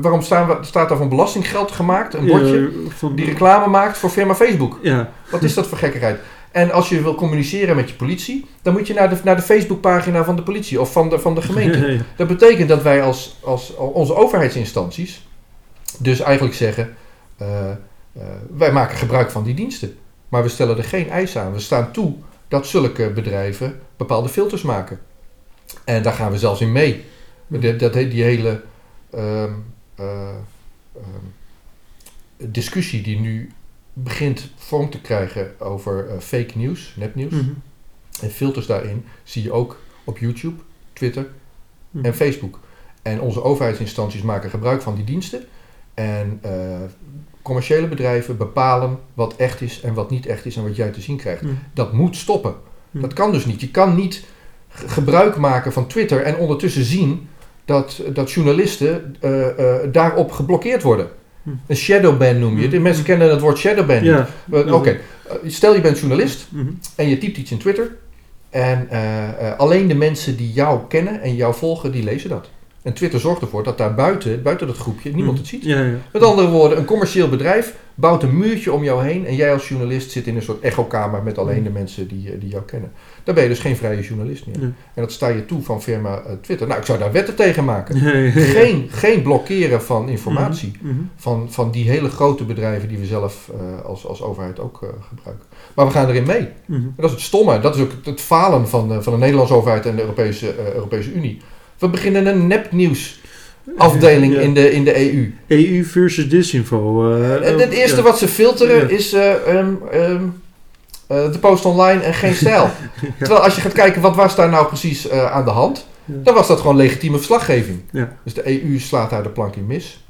waarom staan, we- staat daar van belastinggeld gemaakt, een bordje, die reclame maakt voor firma Facebook? Ja, Wat is dat voor gekkigheid? En als je wil communiceren met je politie, dan moet je naar de, naar de Facebookpagina van de politie of van de, van de gemeente. Dat betekent dat wij als, als onze overheidsinstanties dus eigenlijk zeggen, eh, eh, wij maken gebruik van die diensten. Maar we stellen er geen eisen aan. We staan toe dat zulke bedrijven bepaalde filters maken. En daar gaan we zelfs in mee. Dat, dat, die hele ehm, eh, ehm, discussie die nu begint vorm te krijgen over eh, fake news, nepnieuws. Mhm. En filters daarin zie je ook op YouTube, Twitter Mhm. en Facebook. En onze overheidsinstanties maken gebruik van die diensten. En eh, commerciële bedrijven bepalen wat echt is en wat niet echt is en wat jij te zien krijgt. Mhm. Dat moet stoppen. Mhm. Dat kan dus niet. Je kan niet gebruik maken van Twitter en ondertussen zien dat, dat journalisten eh, daarop geblokkeerd worden. Mhm. Een shadowban noem je. De Mhm. mensen kennen het woord shadowban niet. Ja. Eh, Oké, Eh, stel je bent journalist en je typt iets in Twitter. En eh, eh, alleen de mensen die jou kennen en jou volgen, die lezen dat. En Twitter zorgt ervoor dat daar buiten, buiten dat groepje, niemand het ziet. Ja, ja. Met andere woorden, een commercieel bedrijf bouwt een muurtje om jou heen. En jij als journalist zit in een soort echokamer met alleen de mensen die, die jou kennen. Dan ben je dus geen vrije journalist meer. Ja. En dat sta je toe van firma eh, Twitter. Nou, ik zou daar wetten tegen maken. Geen, geen blokkeren van informatie Mhm. van, van die hele grote bedrijven die we zelf eh, als, als overheid ook eh, gebruiken. Maar we gaan erin mee. Mhm. En dat is het stomme. Dat is ook het, het falen van, de- van de Nederlandse overheid en de Europese, Europese Unie. We beginnen een nepnieuws afdeling Ja. in, de, in de EU. EU versus disinfo. En het eerste ja. wat ze filteren Ja. is eh, ehm, eh, de post online en geen stijl. Terwijl als je gaat kijken wat was daar nou precies eh, aan de hand, Ja. dan was dat gewoon legitieme verslaggeving. Ja. Dus de EU slaat daar de plank in mis.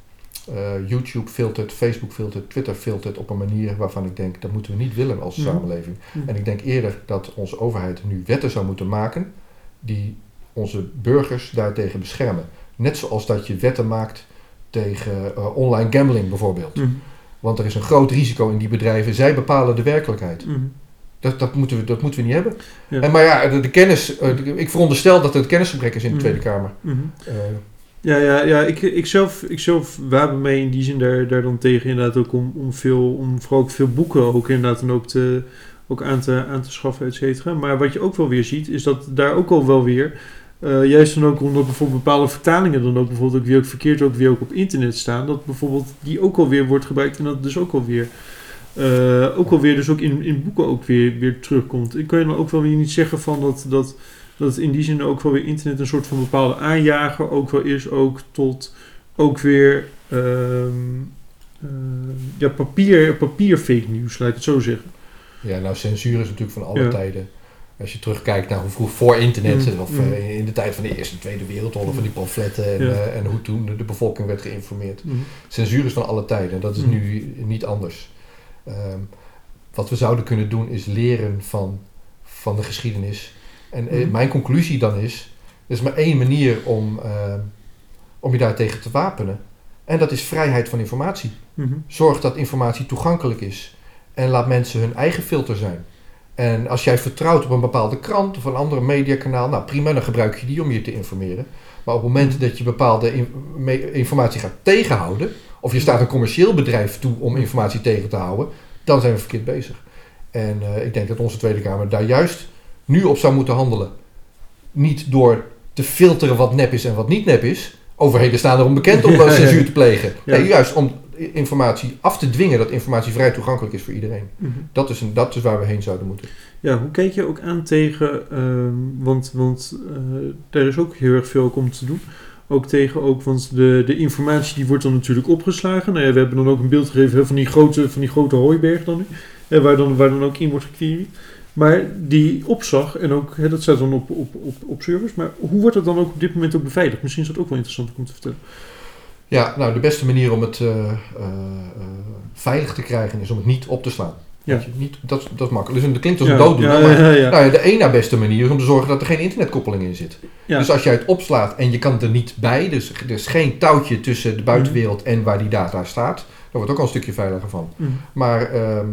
Eh, YouTube filtert, Facebook filtert, Twitter filtert op een manier waarvan ik denk dat moeten we niet willen als Mhm. samenleving. Mhm. En ik denk eerder dat onze overheid nu wetten zou moeten maken die onze burgers daartegen beschermen. Net zoals dat je wetten maakt tegen eh, online gambling bijvoorbeeld. Mhm. Want er is een groot risico in die bedrijven. Zij bepalen de werkelijkheid. Dat, dat, moeten, we, dat moeten we niet hebben. Ja. En, maar ja, de, de kennis. eh, de- ik veronderstel dat er het kennisgebrek is in de Mhm. Tweede Kamer. Mhm. Eh, Ja, ja, ja ik, ik, zelf, ik zelf wapen mij in die zin daar, daar dan tegen inderdaad ook om, om, veel, om vooral ook veel boeken ook inderdaad dan ook, te, ook aan, te, aan te schaffen, et cetera. Maar wat je ook wel weer ziet, is dat daar ook al wel weer, eh, juist dan ook omdat bijvoorbeeld bepaalde vertalingen dan ook bijvoorbeeld ook weer ook verkeerd ook weer ook op internet staan, dat bijvoorbeeld die ook alweer wordt gebruikt en dat dus ook alweer eh ook alweer dus ook in, in boeken ook weer, weer terugkomt. Ik kan je dan ook wel weer niet zeggen van dat, dat, dat in die zin ook wel weer internet een soort van bepaalde aanjager ook wel is, ook tot ook weer ehm, eh, ja, papier, papier fake news, laat ik het zo zeggen. ja, nou, censuur is natuurlijk van alle Ja. tijden. Als je terugkijkt naar hoe vroeg voor internet, Mm, of mm. eh, in de tijd van de Eerste en Tweede Wereldoorlog, van die pamfletten en, Ja. eh, en hoe toen de bevolking werd geïnformeerd. Censuur is van alle tijden en dat is Mm. nu niet anders. Ehm, wat we zouden kunnen doen is leren van, van de geschiedenis. En eh, Mm. mijn conclusie dan is, er is maar één manier om, ehm, om je daartegen te wapenen. En dat is vrijheid van informatie. Mhm. Zorg dat informatie toegankelijk is. En laat mensen hun eigen filter zijn. En als jij vertrouwt op een bepaalde krant of een andere mediakanaal, nou prima, dan gebruik je die om je te informeren. Maar op het moment dat je bepaalde in- informatie gaat tegenhouden, of je staat een commercieel bedrijf toe om informatie tegen te houden, dan zijn we verkeerd bezig. En eh, ik denk dat onze Tweede Kamer daar juist nu op zou moeten handelen. Niet door te filteren wat nep is en wat niet nep is. Overheden staan erom bekend om Ja, ja. censuur te plegen. Ja. Nee, juist om informatie af te dwingen dat informatie vrij toegankelijk is voor iedereen. Mhm. Dat is, een, dat is waar we heen zouden moeten. Ja, hoe kijk je ook aan tegen, ehm, want, want eh, daar is ook heel erg veel om te doen. Ook tegen, ook, want de, de informatie die wordt dan natuurlijk opgeslagen. Nou ja, we hebben dan ook een beeld gegeven van die grote, van die grote hooiberg dan nu, hè, waar, dan, waar dan ook in wordt gequeried. Maar die opslag, en ook, hè, dat staat dan op, op, op, op servers, maar hoe wordt dat dan ook op dit moment ook beveiligd? Misschien is dat ook wel interessant om te vertellen. Ja, nou de beste manier om het eh, eh, eh, veilig te krijgen is om het niet op te slaan. Ja. Je, niet, dat, dat is makkelijk. Dus dat klinkt als een ja, maar ja, ja. Nou de na beste manier is om te zorgen dat er geen internetkoppeling in zit. Dus als jij het opslaat en je kan er niet bij, dus er is geen touwtje tussen de buitenwereld en waar die data staat, dan wordt ook al een stukje veiliger van. Mhm. Maar ehm,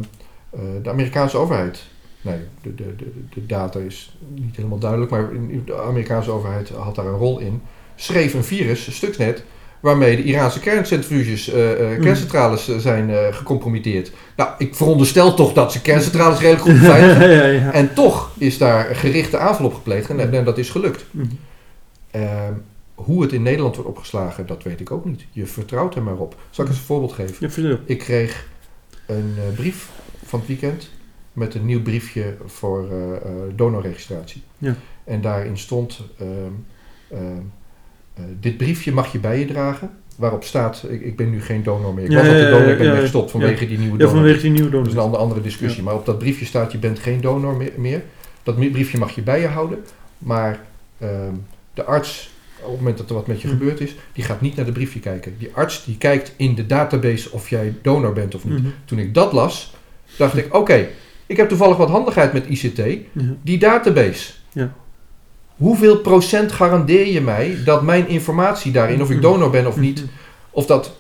eh, de Amerikaanse overheid, nee, de, de, de, de data is niet helemaal duidelijk, maar de Amerikaanse overheid had daar een rol in, schreef een virus, Stuxnet, waarmee de Iraanse kerncentrifuges, eh, eh, Mhm. kerncentrales eh, zijn eh, gecompromitteerd. Nou, ik veronderstel toch dat ze kerncentrales redelijk goed beveiligen. ja, ja, ja. En toch is daar gerichte aanval op gepleegd en, en dat is gelukt. Mhm. Ehm, hoe het in Nederland wordt opgeslagen, dat weet ik ook niet. Je vertrouwt er maar op. Zal ik eens een voorbeeld geven? Ik kreeg een brief van het weekend met een nieuw briefje voor donorregistratie. Ja. En daarin stond, ehm, ehm, eh, dit briefje mag je bij je dragen. Waarop staat, ik, ik ben nu geen donor meer. Ik Ja, was al ja, de ja, donor, ik ben ja, vanwege die nieuwe Ja, donor. vanwege die nieuwe Dat is donor. een andere, andere discussie. Maar op dat briefje staat, je bent geen donor me- meer. Dat briefje mag je bij je houden. Maar ehm, de arts, op het moment dat er wat met je Mhm. gebeurd is, die gaat niet naar de briefje kijken. Die arts die kijkt in de database of jij donor bent of niet. Mhm. Toen ik dat las, dacht ik, oké, ik heb toevallig wat handigheid met ICT. Ja. Die database. Ja. Hoeveel procent garandeer je mij dat mijn informatie daarin, of ik Mhm. donor ben of niet, of dat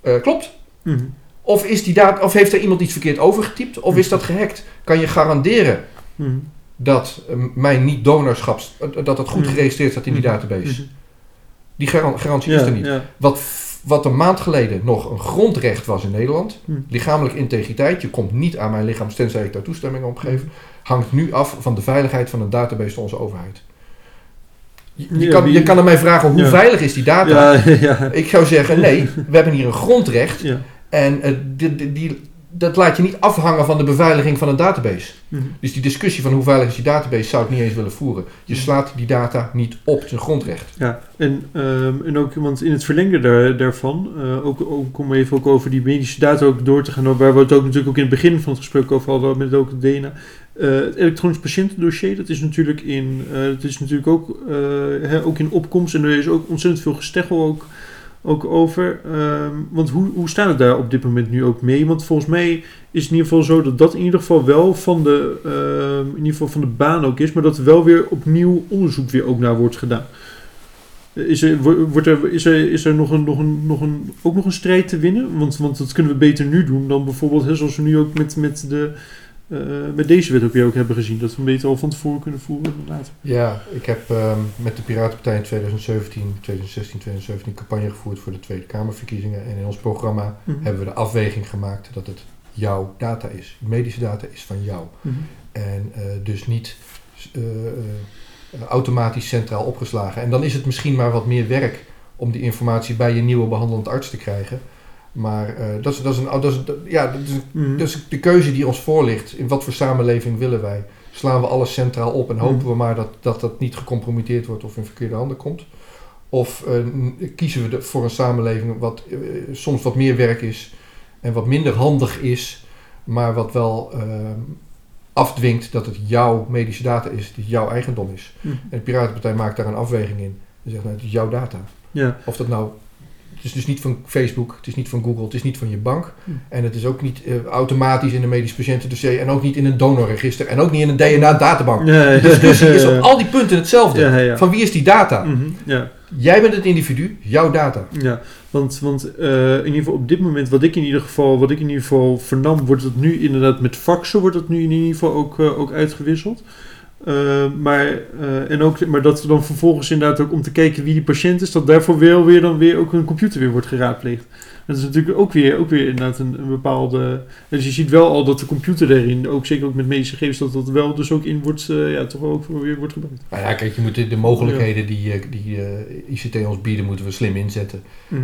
eh, klopt? Mhm. Of, is die data, of heeft er iemand iets verkeerd overgetypt? Of is dat gehackt? Kan je garanderen Mhm. dat eh, mijn niet-donorschap, eh, dat het goed Mhm. geregistreerd staat in die Mhm. database? Mhm. Die garan- garantie is er niet. Wat, wat een maand geleden nog een grondrecht was in Nederland, Mhm. lichamelijke integriteit, je komt niet aan mijn lichaam tenzij ik daar toestemming op geef, hangt nu af van de veiligheid van een database van onze overheid. Je, kan, je kan aan mij vragen hoe veilig is die data? Ik zou zeggen, nee, we hebben hier een grondrecht en eh, die, die, die- dat laat je niet afhangen van de beveiliging van een database. Mhm. Dus die discussie van hoe veilig is die database zou ik niet eens willen voeren. Je Mhm. slaat die data niet op zijn grondrecht. Ja, en, ehm, en ook, want in het verlengde daar, daarvan, eh, ook, ook om even ook over die medische data ook door te gaan, waar we het ook natuurlijk ook in het begin van het gesprek over hadden, met ook het DNA. Eh, het elektronisch patiëntendossier, dat is natuurlijk, in, eh, dat is natuurlijk ook, eh, hè, ook in opkomst en er is ook ontzettend veel gesteggel ook, ook over. Ehm, want hoe, hoe staat het daar op dit moment nu ook mee? Want volgens mij is het in ieder geval zo dat dat in ieder geval wel van de, ehm, in ieder geval van de baan ook is, maar dat er wel weer opnieuw onderzoek weer ook naar wordt gedaan. Is er, wo- wordt er, is er, is er nog, een, nog, een, nog een, ook nog een strijd te winnen? Want, want dat kunnen we beter nu doen dan bijvoorbeeld, hè, zoals we nu ook met, met, de, eh, met deze wet ook weer ook hebben gezien. Dat we hem beter al van tevoren kunnen voeren later. Ja, ik heb ehm, met de Piratenpartij in 2017, 2016, 2017 campagne gevoerd voor de Tweede Kamerverkiezingen. En in ons programma Mhm. hebben we de afweging gemaakt dat het jouw data is. Medische data is van jou. Mhm. En eh, dus niet eh, eh, automatisch centraal opgeslagen. En dan is het misschien maar wat meer werk om die informatie bij je nieuwe behandelend arts te krijgen. Maar eh, dat, is, dat, is een, dat, is, dat- ja, dat, is, Mhm. dat is de keuze die ons voor ligt. In wat voor samenleving willen wij? Slaan we alles centraal op en hopen Mhm. we maar dat, dat dat niet gecompromitteerd wordt of in verkeerde handen komt? Of eh, kiezen we de- voor een samenleving wat eh, soms wat meer werk is en wat minder handig is, maar wat wel ehm, afdwingt dat het jouw medische data is, dat het jouw eigendom is. Mhm. En de Piratenpartij maakt daar een afweging in. En zegt, nou, het is jouw data. Ja. Of dat nou, het is dus niet van Facebook, het is niet van Google, het is niet van je bank. Hm. En het is ook niet eh, automatisch in een medisch patiëntendossier en ook niet in een donorregister en ook niet in een DNA-databank. Ja, De discussie is op al die punten hetzelfde. Ja, ja. Van wie is die data? Mhm, ja. Jij bent het individu, jouw data. Ja, want, want eh, in ieder geval op dit moment, wat ik in ieder geval, wat ik in ieder geval vernam, wordt het nu inderdaad met faxen wordt het nu in ieder geval ook, eh, ook uitgewisseld. Eh, maar, eh, en ook, maar dat er dan vervolgens inderdaad ook om te kijken wie die patiënt is, dat daarvoor wel weer dan weer ook een computer weer wordt geraadpleegd. Dat is natuurlijk ook weer, ook weer inderdaad een, een bepaalde. Dus je ziet wel al dat de computer daarin, ook zeker ook met medische gegevens, dat dat wel dus ook in wordt, eh, ja, toch ook weer wordt gebruikt. Nou ja, kijk, je moet de, de mogelijkheden die, die ICT ons bieden, moeten we slim inzetten. Mhm.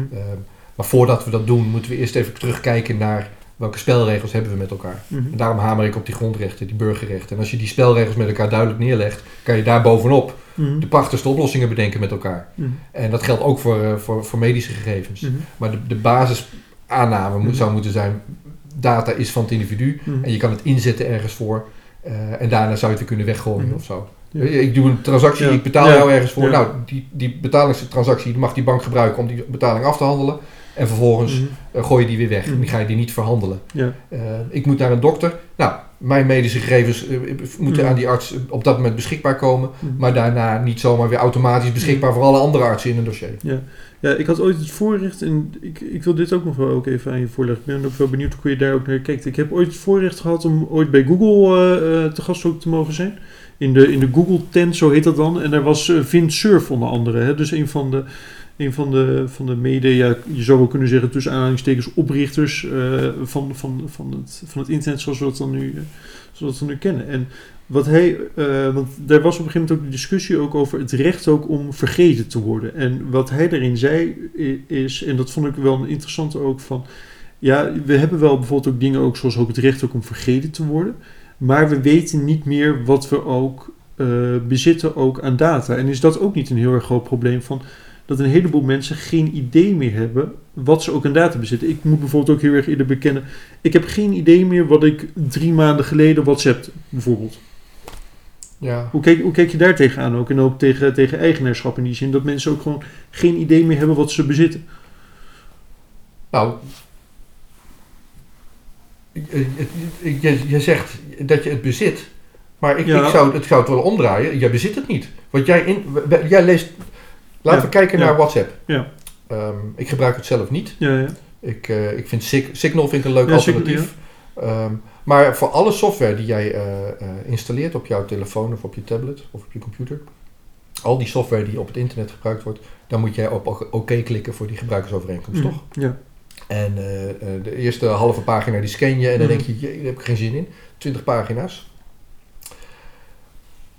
Maar voordat we dat doen, moeten we eerst even terugkijken naar welke spelregels hebben we met elkaar. Mhm. En daarom hamer ik op die grondrechten, die burgerrechten. En als je die spelregels met elkaar duidelijk neerlegt, kan je daar bovenop Mhm. de prachtigste oplossingen bedenken met elkaar. Mhm. En dat geldt ook voor, eh, voor, voor medische gegevens. Maar de, de basisaanname moet, zou moeten zijn, data is van het individu en je kan het inzetten ergens voor. eh, en daarna zou je het kunnen weggooien of zo. Ja. Ik doe een transactie, Ja. ik betaal Ja. jou ergens voor. Nou, die, die betalingstransactie mag die bank gebruiken om die betaling af te handelen. En vervolgens Mhm. eh, gooi je die weer weg. En die ga je die niet verhandelen. Ja. Eh, ik moet naar een dokter. Nou, mijn medische gegevens eh, moeten Mhm. aan die arts op dat moment beschikbaar komen. Mhm. Maar daarna niet zomaar weer automatisch beschikbaar voor alle andere artsen in een dossier. Ja, ik had ooit het voorrecht, en ik, ik wil dit ook nog wel ook even aan je voorleggen. Ik ben ook wel benieuwd hoe je daar ook naar kijkt. Ik heb ooit het voorrecht gehad om ooit bij Google te gast ook te mogen zijn. In de, in de Google tent, zo heet dat dan. En daar was eh, Vint Cerf onder andere. Hè? Dus een van de, een van de, van de mede, ja, je zou wel kunnen zeggen tussen aanhalingstekens, oprichters eh, van, van, van, het, van het internet zoals we dat dan nu, eh, zoals we nu kennen. En wat hij, eh, want daar was op een gegeven moment ook de discussie ook over het recht ook om vergeten te worden. En wat hij daarin zei is, en dat vond ik wel een interessante ook van, ja, we hebben wel bijvoorbeeld ook dingen ook zoals ook het recht ook om vergeten te worden, maar we weten niet meer wat we ook bezitten ook aan data. En is dat ook niet een heel erg groot probleem van dat een heleboel mensen geen idee meer hebben wat ze ook aan data bezitten. Ik moet bijvoorbeeld ook heel erg eerder bekennen, ik heb geen idee meer wat ik drie maanden geleden WhatsApp bijvoorbeeld. Ja. Hoe kijk, hoe kijk je daar tegenaan ook? En ook tegen, tegen eigenaarschap in die zin. Dat mensen ook gewoon geen idee meer hebben wat ze bezitten. Nou, je, je- zegt dat je het bezit, maar ik, Ja. ik, zou, het zou het wel omdraaien. Jij bezit het niet. Want jij, in, jij leest. Laten we kijken naar WhatsApp. Ja. Ehm, ik gebruik het zelf niet. Ja, ja. Ik, eh, ik vind Sig- Signal vind ik een leuk Ja, Signal, alternatief. Ehm, maar voor alle software die jij eh, eh, installeert op jouw telefoon of op je tablet of op je computer, al die software die op het internet gebruikt wordt, dan moet jij op oké klikken voor die gebruikersovereenkomst, Mhm. toch? Ja. En de eerste halve pagina die scan je en dan Mhm. denk je, jee, daar heb ik geen zin in. 20 pagina's.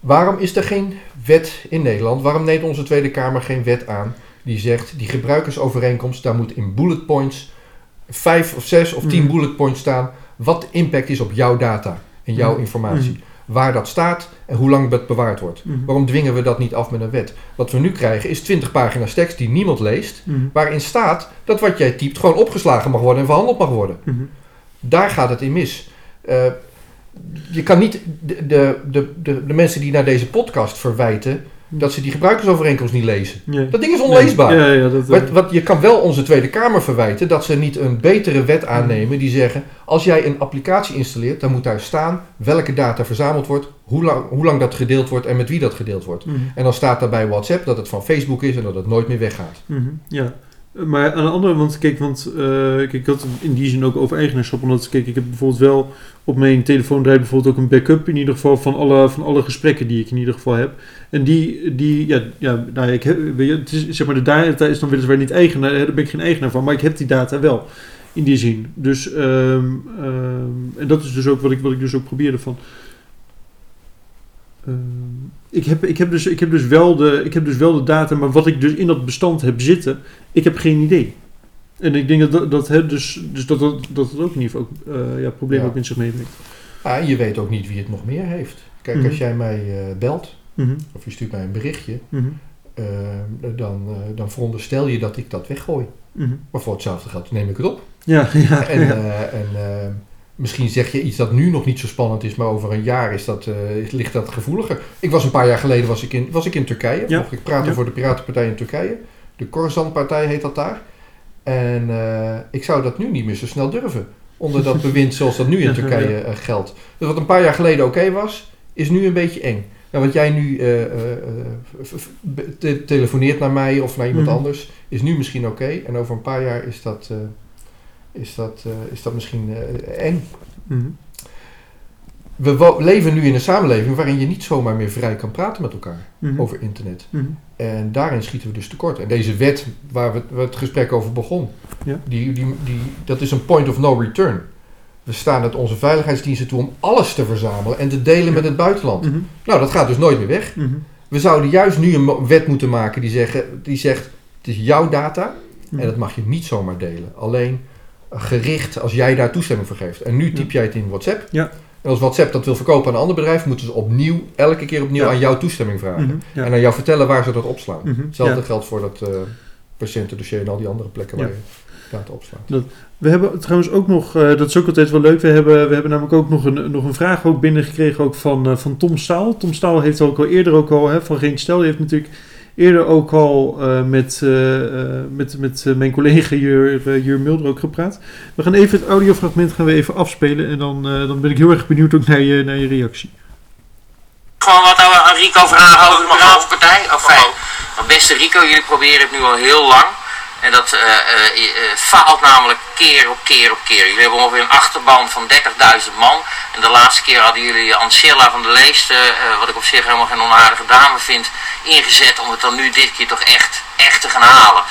Waarom is er geen wet in Nederland? Waarom neemt onze Tweede Kamer geen wet aan die zegt die gebruikersovereenkomst, daar moet in bullet points vijf of zes of tien Mhm. bullet points staan wat de impact is op jouw data en jouw Mhm. informatie. Mhm. Waar dat staat en hoe lang dat bewaard wordt. Mhm. Waarom dwingen we dat niet af met een wet? Wat we nu krijgen is 20 pagina's tekst die niemand leest, waarin staat dat wat jij typt gewoon opgeslagen mag worden en verhandeld mag worden. Daar gaat het in mis. Eh, je kan niet de, de, de, de, mensen die naar deze podcast verwijten dat ze die gebruikersovereenkomst niet lezen. Dat ding is onleesbaar. Ja, ja, dat, eh, Wat, wat, je kan wel onze Tweede Kamer verwijten dat ze niet een betere wet aannemen die zeggen: als jij een applicatie installeert, dan moet daar staan welke data verzameld wordt, hoe lang, hoe lang dat gedeeld wordt en met wie dat gedeeld wordt. mhm. En dan staat daarbij WhatsApp dat het van Facebook is en dat het nooit meer weggaat. Mhm, Ja, maar aan de andere want kijk, want eh, ik had in die zin ook over eigenaarschap, omdat kijk, ik heb bijvoorbeeld wel op mijn telefoon draait bijvoorbeeld ook een backup in ieder geval van alle, van alle gesprekken die ik in ieder geval heb. En die, die ja, ja nou, ik heb, zeg maar, de data is dan weliswaar niet eigenaar, daar ben ik geen eigenaar van, maar ik heb die data wel. In die zin. Dus, ehm, en dat is dus ook wat ik, wat ik dus ook probeerde van. ehm, ik, heb, ik, heb dus, ik, heb dus wel de, ik heb dus wel de data, maar wat ik dus in dat bestand heb zitten, ik heb geen idee. En ik denk dat dat, dat, hè, dus, dus dat, dat, dat het ook in ieder geval eh ja, problemen Ja. ook in zich meebrengt. Ah, en je weet ook niet wie het nog meer heeft. Kijk, Mhm. als jij mij eh, belt Mhm, of je stuurt mij een berichtje, mhm, eh, dan, dan veronderstel je dat ik dat weggooi. mhm. Maar voor hetzelfde geld neem ik het op. Ja, ja, En, ja. en misschien zeg je iets dat nu nog niet zo spannend is, maar over een jaar is dat, eh, ligt dat gevoeliger. Ik was een paar jaar geleden was ik in, was ik in Turkije. Ja. Mocht ik praten Ja. voor de Piratenpartij in Turkije. De Khorasan-partij heet dat daar. En eh, ik zou dat nu niet meer zo snel durven. Onder dat bewind zoals dat nu in Turkije eh, geldt. Dus wat een paar jaar geleden oké was, is nu een beetje eng. Ja, wat jij nu te- telefoneert naar mij of naar iemand Mhm. anders, is nu misschien oké. En over een paar jaar is dat, is dat, eh, is dat misschien eh, eng. Mhm. We leven nu in een samenleving waarin je niet zomaar meer vrij kan praten met elkaar Mhm. over internet. Mhm. En daarin schieten we dus tekort. En deze wet waar we, waar het gesprek over begon, Ja. die, die, die, dat is een point of no return. We staan het onze veiligheidsdiensten toe om alles te verzamelen en te delen met het buitenland. Nou, dat gaat dus nooit meer weg. We zouden juist nu een wet moeten maken die, zeggen, die zegt: het is jouw data en dat mag je niet zomaar delen. Alleen gericht als jij daar toestemming voor geeft. En nu typ jij het in WhatsApp. Ja. En als WhatsApp dat wil verkopen aan een ander bedrijf, moeten ze opnieuw, elke keer opnieuw Ja. aan jou toestemming vragen. Mhm. Ja. En aan jou vertellen waar ze dat opslaan. Mhm. Hetzelfde Ja. geldt voor dat eh patiëntendossier en al die andere plekken waar je data opslaat. We hebben trouwens ook nog, eh, dat is ook altijd wel leuk, we hebben, we hebben namelijk ook nog een, nog een vraag ook binnengekregen ook van, eh, van Tom Staal. Tom Staal heeft ook al eerder ook al, hè, van Geen Stel, die heeft natuurlijk eerder ook al eh, met, eh, eh, met, met eh, mijn collega Jur, Jur Mulder ook gepraat. We gaan even het audiofragment gaan we even afspelen en dan, eh, dan ben ik heel erg benieuwd ook naar je, naar je reactie. Gewoon wat aan Rico vragen over de Piratenpartij? Oh, beste Rico, jullie proberen het nu al heel lang. En dat eh, eh, eh, faalt namelijk keer op keer op keer. Jullie hebben ongeveer een achterban van 30.000 man. En de laatste keer hadden jullie Ancilla van de Leeste, wat ik op zich helemaal geen onaardige dame vind, ingezet om het dan nu dit keer toch echt, echt te gaan halen.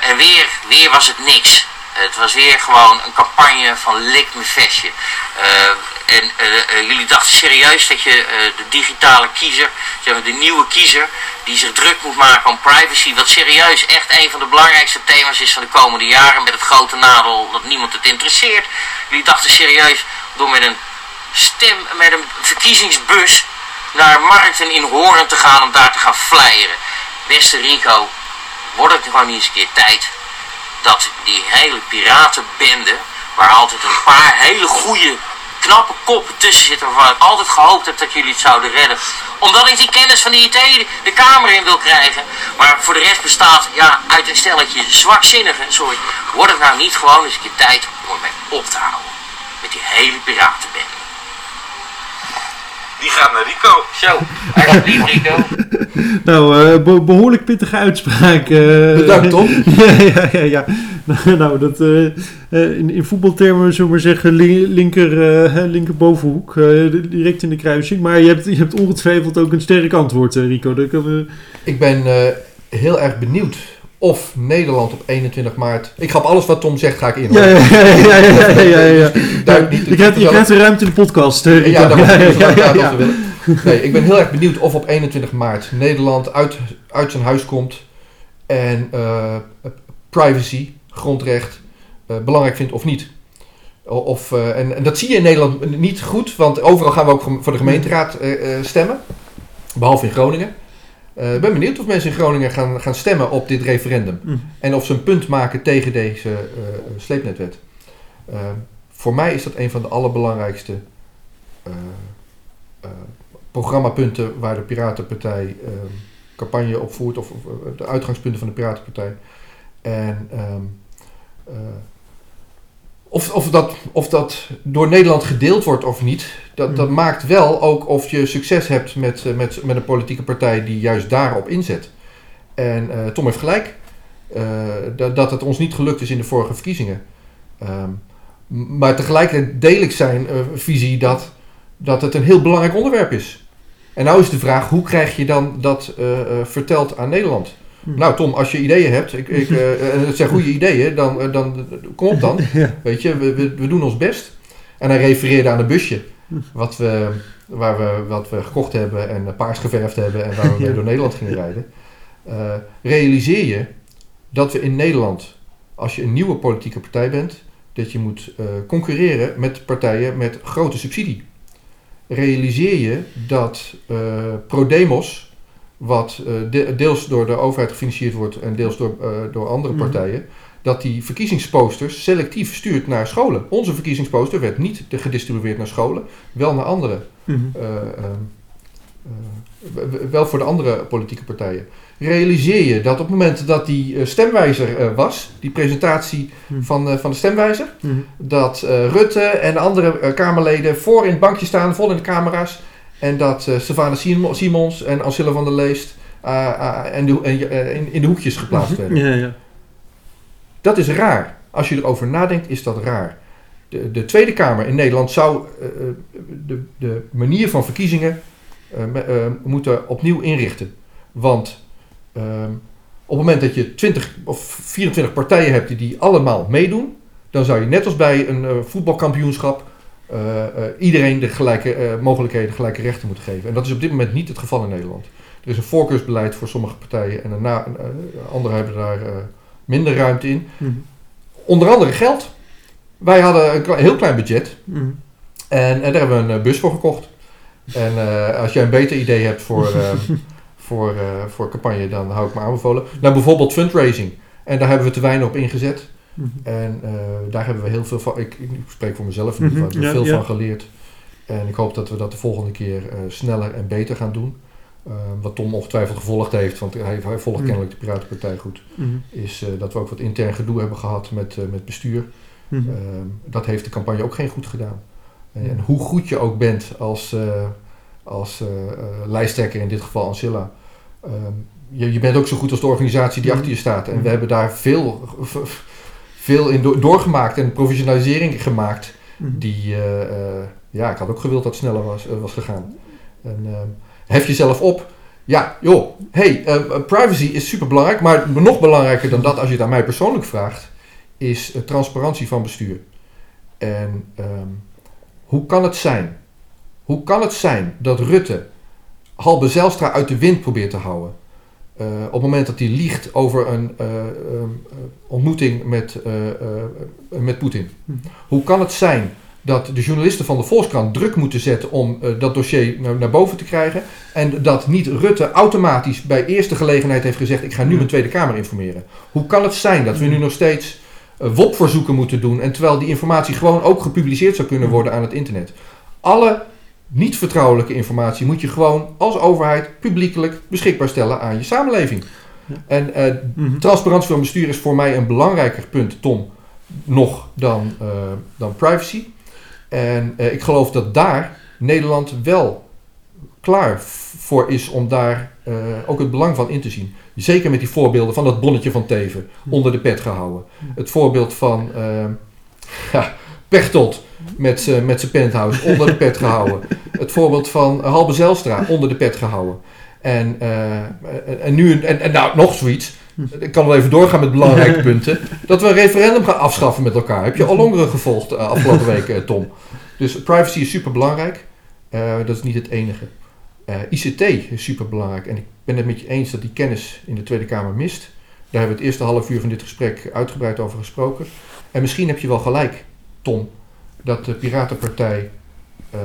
En weer, weer was het niks. Het was weer gewoon een campagne van lik me vestje. Eh, en eh, eh, jullie dachten serieus dat je eh, de digitale kiezer, zeg maar de nieuwe kiezer, die zich druk moet maken om privacy, wat serieus echt een van de belangrijkste thema's is van de komende jaren, met het grote nadeel dat niemand het interesseert. Jullie dachten serieus door met een stem, met een verkiezingsbus naar markten in Horen te gaan om daar te gaan flyeren. Beste Rico, wordt het gewoon eens een keer tijd dat die hele piratenbende, waar altijd een paar hele goede, knappe koppen tussen zitten, waarvan ik altijd gehoopt heb dat jullie het zouden redden. Omdat ik die kennis van de IT de Kamer in wil krijgen. Maar voor de rest bestaat, ja, uit een stelletje zwakzinnigen, sorry, wordt het nou niet gewoon eens een keer tijd om ermee op te houden. Met die hele piratenbende. Die gaat naar Rico. Zo, alsjeblieft Rico. Nou, eh, be- behoorlijk pittige uitspraak. eh. Bedankt, Tom. ja, ja, ja. ja. Nou, nou, dat, eh, eh, in, in voetbaltermen zullen we maar zeggen li- linker, eh, hè, linker bovenhoek. eh, direct in de kruising. Maar je hebt, je hebt ongetwijfeld ook een sterk antwoord, Rico. Dat kan, Ik ben heel erg benieuwd of Nederland op 21 maart... Ik ga op alles wat Tom zegt, ga ik in. ja, ja, ja, ja, ja, Je krijgt, de ruimte in de podcast. Ja, dat ja. Nee, ik ben heel erg benieuwd of op 21 maart Nederland uit, uit zijn huis komt en privacy, grondrecht, belangrijk vindt of niet. Of, eh, en, en dat zie je in Nederland niet goed, want overal gaan we ook voor de gemeenteraad eh, eh, stemmen, behalve in Groningen. Eh, Ik ben benieuwd of mensen in Groningen gaan, gaan stemmen op dit referendum. Hm. En of ze een punt maken tegen deze eh, sleepnetwet. Eh, voor mij is dat een van de allerbelangrijkste eh, eh, programmapunten waar de Piratenpartij eh, campagne op voert, of, eh, de uitgangspunten van de Piratenpartij. En ehm, eh, of, of, dat, of dat door Nederland gedeeld wordt of niet, dat, dat Mhm. maakt wel ook of je succes hebt met, eh, met, met een politieke partij die juist daarop inzet. En eh, Tom heeft gelijk eh, dat, dat het ons niet gelukt is in de vorige verkiezingen. Ehm, maar tegelijkertijd deel ik zijn visie dat, dat het een heel belangrijk onderwerp is. En nou is de vraag, hoe krijg je dan dat verteld aan Nederland? Hm. Nou Tom, als je ideeën hebt, ik, ik, eh, en het zijn goede ideeën, dan, eh, dan kom op dan. Ja. Weet je, we, we, we doen ons best. En hij refereerde aan een busje wat we, waar we, wat we gekocht hebben en eh, paars geverfd hebben en waar we mee door Nederland gingen rijden. Eh, realiseer je dat we in Nederland, als je een nieuwe politieke partij bent, dat je moet eh, concurreren met partijen met grote subsidie. Realiseer je dat eh, ProDemos, wat eh, de- deels door de overheid gefinancierd wordt en deels door, eh, door andere Mhm. partijen, dat die verkiezingsposters selectief stuurt naar scholen. Onze verkiezingsposter werd niet gedistribueerd naar scholen, wel naar andere Mhm. eh, ehm, eh, wel voor de andere politieke partijen. Realiseer je dat op het moment dat die stemwijzer er was, die presentatie Hm. van, van de stemwijzer, Mhm. dat Rutte en de andere Kamerleden voor in het bankje staan, vol in de camera's, En dat eh Savannah Sim- Simons en Ancilla van der Leest eh, eh, en de, in, in de hoekjes geplaatst werden. Ja, ja. Dat is raar. Als je erover nadenkt, is dat raar. De, de Tweede Kamer in Nederland zou de, de manier van verkiezingen me- moeten opnieuw inrichten. Want ehm, op het moment dat je 20 of 24 partijen hebt die, die allemaal meedoen, dan zou je net als bij een voetbalkampioenschap iedereen de gelijke eh, mogelijkheden, gelijke rechten moeten geven. En dat is op dit moment niet het geval in Nederland. Er is een voorkeursbeleid voor sommige partijen en daarna, eh, anderen hebben daar eh, minder ruimte in. Mhm. Onder andere geld. Wij hadden een heel klein budget Mhm. en, en daar hebben we een eh, bus voor gekocht. En eh, als jij een beter idee hebt voor, eh, voor, eh, voor campagne, dan hou ik me aanbevolen. Nou, bijvoorbeeld fundraising. En daar hebben we te weinig op ingezet. Mhm. En eh, daar hebben we heel veel van. Ik, ik spreek voor mezelf in ieder geval. Mhm, Ik heb ja, veel ja. van geleerd. En ik hoop dat we dat de volgende keer eh, sneller en beter gaan doen. Eh, wat Tom ongetwijfeld gevolgd heeft, want hij, hij volgt Mhm. kennelijk de Piratenpartij goed. Is dat we ook wat intern gedoe hebben gehad met, met bestuur. Ehm, dat heeft de campagne ook geen goed gedaan. En, hoe goed je ook bent als, als lijsttrekker, in dit geval Ancilla. ehm, je, je bent ook zo goed als de organisatie die achter je staat. En we hebben daar veel, v- veel in do- doorgemaakt en professionalisering gemaakt. Mhm. Die, eh, eh, ja, ik had ook gewild dat het sneller was, eh, was gegaan. En ehm, hef jezelf op. Ja, joh, hey, eh, eh, privacy is super belangrijk, maar nog belangrijker dan dat, als je het aan mij persoonlijk vraagt, is transparantie van bestuur. En ehm, hoe kan het zijn? Hoe kan het zijn dat Rutte Halbe Zijlstra uit de wind probeert te houden? Eh, op het moment dat hij liegt over een eh, eh, ontmoeting met, met Poetin. Mhm. Hoe kan het zijn dat de journalisten van de Volkskrant druk moeten zetten om dat dossier naar, naar boven te krijgen. En dat niet Rutte automatisch bij eerste gelegenheid heeft gezegd: Ik ga nu Mhm. mijn Tweede Kamer informeren. Hoe kan het zijn dat we nu nog steeds WOP-verzoeken moeten doen. En terwijl die informatie gewoon ook gepubliceerd zou kunnen worden aan het internet. Alle niet vertrouwelijke informatie moet je gewoon als overheid publiekelijk beschikbaar stellen aan je samenleving. Ja. En eh, Mhm. transparantie van bestuur is voor mij een belangrijker punt, Tom, nog dan, eh, dan privacy. En eh, ik geloof dat daar Nederland wel klaar voor is om daar ook het belang van in te zien. Zeker met die voorbeelden van dat bonnetje van Teven onder de pet gehouden. Het voorbeeld van ja, Pechtold met zijn penthouse onder de pet gehouden. Het voorbeeld van Halbe Zijlstra onder de pet gehouden. En, eh, en, nu, en, en nou, nog zoiets. Ik kan wel even doorgaan met belangrijke punten. Dat we een referendum gaan afschaffen met elkaar. Heb je al langere gevolgd eh, afgelopen week, eh, Tom? Dus privacy is super belangrijk. dat is niet het enige. Eh, ICT is super belangrijk. En ik ben het met je eens dat die kennis in de Tweede Kamer mist. Daar hebben we het eerste half uur van dit gesprek uitgebreid over gesproken. En misschien heb je wel gelijk, Tom, dat de Piratenpartij eh,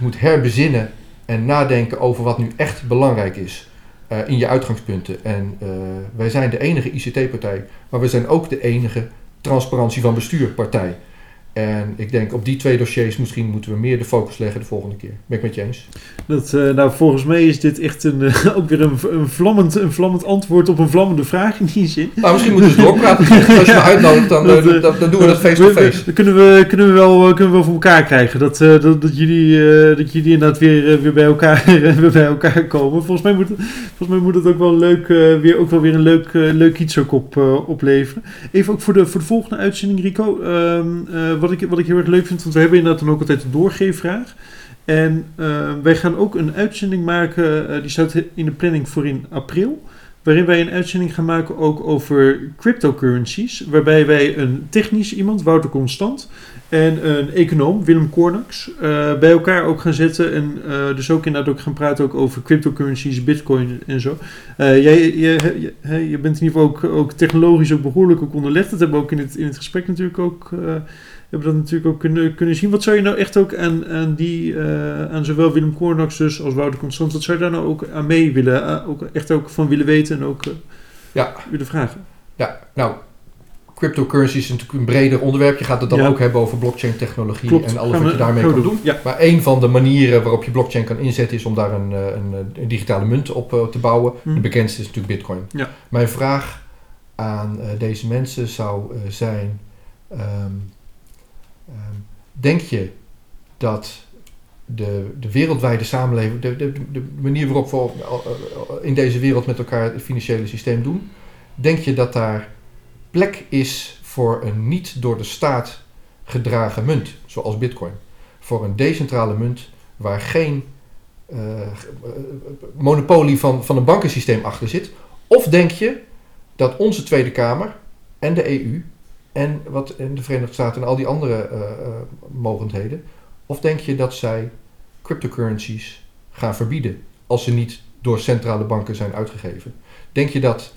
moet herbezinnen en nadenken over wat nu echt belangrijk is eh, in je uitgangspunten. En eh, wij zijn de enige ICT-partij, maar we zijn ook de enige transparantie van bestuur-partij. En ik denk op die twee dossiers misschien moeten we meer de focus leggen de volgende keer. Ben ik met je eens? Dat, eh, nou, volgens mij is dit echt een, eh, ook weer een, een, vlammend, een vlammend antwoord op een vlammende vraag in die zin. Nou, misschien moeten we eens doorpraten. Als je me uitnodigt, dan, Dat, eh, dan, dan doen we dat face-to-face. Dat kunnen we, kunnen we, wel, kunnen we wel voor elkaar krijgen. Dat, dat, dat, jullie, dat jullie inderdaad weer, weer, bij elkaar, weer bij elkaar komen. Volgens mij moet, het- volgens mij moet het ook wel, leuk, weer, ook wel weer een leuk, leuk iets ook op, opleveren. Even ook voor de, voor de volgende uitzending, Rico. Wat, ik, wat ik heel erg leuk vind, want we hebben inderdaad dan ook altijd een doorgeefvraag. En eh, wij gaan ook een uitzending maken, eh, die staat in de planning voor in april. Waarin wij een uitzending gaan maken ook over cryptocurrencies. Waarbij wij een technisch iemand, Wouter Constant, en een econoom, Willem Kornax, eh, bij elkaar ook gaan zetten. En dus ook inderdaad ook gaan praten ook over cryptocurrencies, bitcoin en zo. Jij, je, je, je- je bent in ieder geval ook, ook technologisch ook behoorlijk ook onderlegd. Dat hebben we ook in het, in het gesprek natuurlijk ook... hebben dat natuurlijk ook kunnen, kunnen zien. Wat zou je nou echt ook aan, aan die, aan zowel Willem Kornax dus als Wouter Constant, wat zou je daar nou ook aan mee willen, eh, ook echt ook van willen weten en ook eh, Ja. willen vragen? Ja, nou, cryptocurrency is natuurlijk een breder onderwerp. Je gaat het dan Ja. ook hebben over blockchain technologie Klopt. en alles wat je daarmee kan doen. Ja. Maar een van de manieren waarop je blockchain kan inzetten is om daar een, een, een digitale munt op te bouwen. Hm. De bekendste is natuurlijk bitcoin. Ja. Mijn vraag aan deze mensen zou zijn, ehm, denk je dat de, de wereldwijde samenleving, de, de, de manier waarop we in deze wereld met elkaar het financiële systeem doen, denk je dat daar plek is voor een niet door de staat gedragen munt, zoals Bitcoin? Voor een decentrale munt waar geen eh, monopolie van, van een bankensysteem achter zit? Of denk je dat onze Tweede Kamer en de EU en wat in de Verenigde Staten en al die andere eh, mogendheden, of denk je dat zij cryptocurrencies gaan verbieden als ze niet door centrale banken zijn uitgegeven? Denk je dat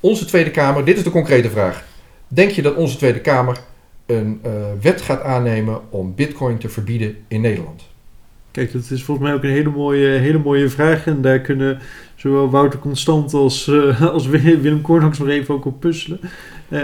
onze Tweede Kamer, dit is de concrete vraag, denk je dat onze Tweede Kamer een eh, wet gaat aannemen om Bitcoin te verbieden in Nederland? Kijk, dat is volgens mij ook een hele mooie, hele mooie vraag. En daar kunnen zowel Wouter Constant als, als Wi- Willem Kornhaks nog even ook op puzzelen. Eh,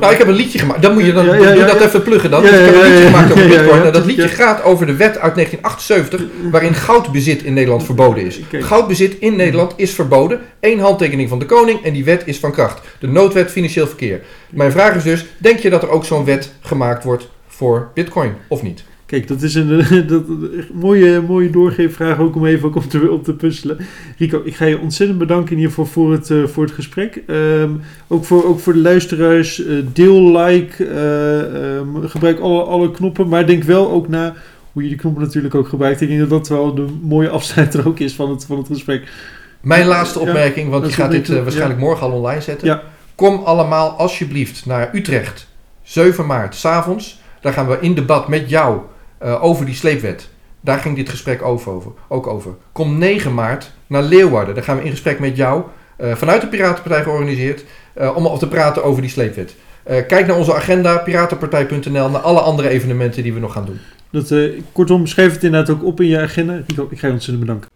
Nou, ik heb een liedje gemaakt. Dan moet je dan, Ja, ja, doe ja, dat even pluggen dan. Dus ik heb een liedje gemaakt over Bitcoin. en dat liedje gaat over de wet uit 1978, waarin goudbezit in Nederland verboden is. Goudbezit in Nederland is verboden. Eén handtekening van de koning en die wet is van kracht. De noodwet financieel verkeer. Mijn vraag is dus, denk je dat er ook zo'n wet gemaakt wordt voor Bitcoin of niet? Kijk, dat is een, dat, een mooie, mooie doorgeefvraag ook om even ook op, te, op te puzzelen. Rico, ik ga je ontzettend bedanken in ieder geval voor het, eh, voor het gesprek. Ehm, ook, voor, ook voor de luisteraars, eh, deel, like, eh, ehm, gebruik alle, alle knoppen, maar denk wel ook na hoe je die knoppen natuurlijk ook gebruikt. Ik denk dat dat wel de mooie afsluiter ook is van het, van het gesprek. Mijn laatste Ja, opmerking, want je gaat dit waarschijnlijk morgen al online zetten. Ja. Kom allemaal alsjeblieft naar Utrecht, 7 maart, s'avonds. Daar gaan we in debat met jou eh, over die sleepwet. Daar ging dit gesprek over, over, ook over. Kom 9 maart naar Leeuwarden. Daar gaan we in gesprek met jou, eh, vanuit de Piratenpartij georganiseerd, eh, om te praten over die sleepwet. Kijk naar onze agenda, piratenpartij.nl, naar alle andere evenementen die we nog gaan doen. Dat, kortom, schrijf het inderdaad ook op in je agenda. Rico, ik ga je ontzettend bedanken.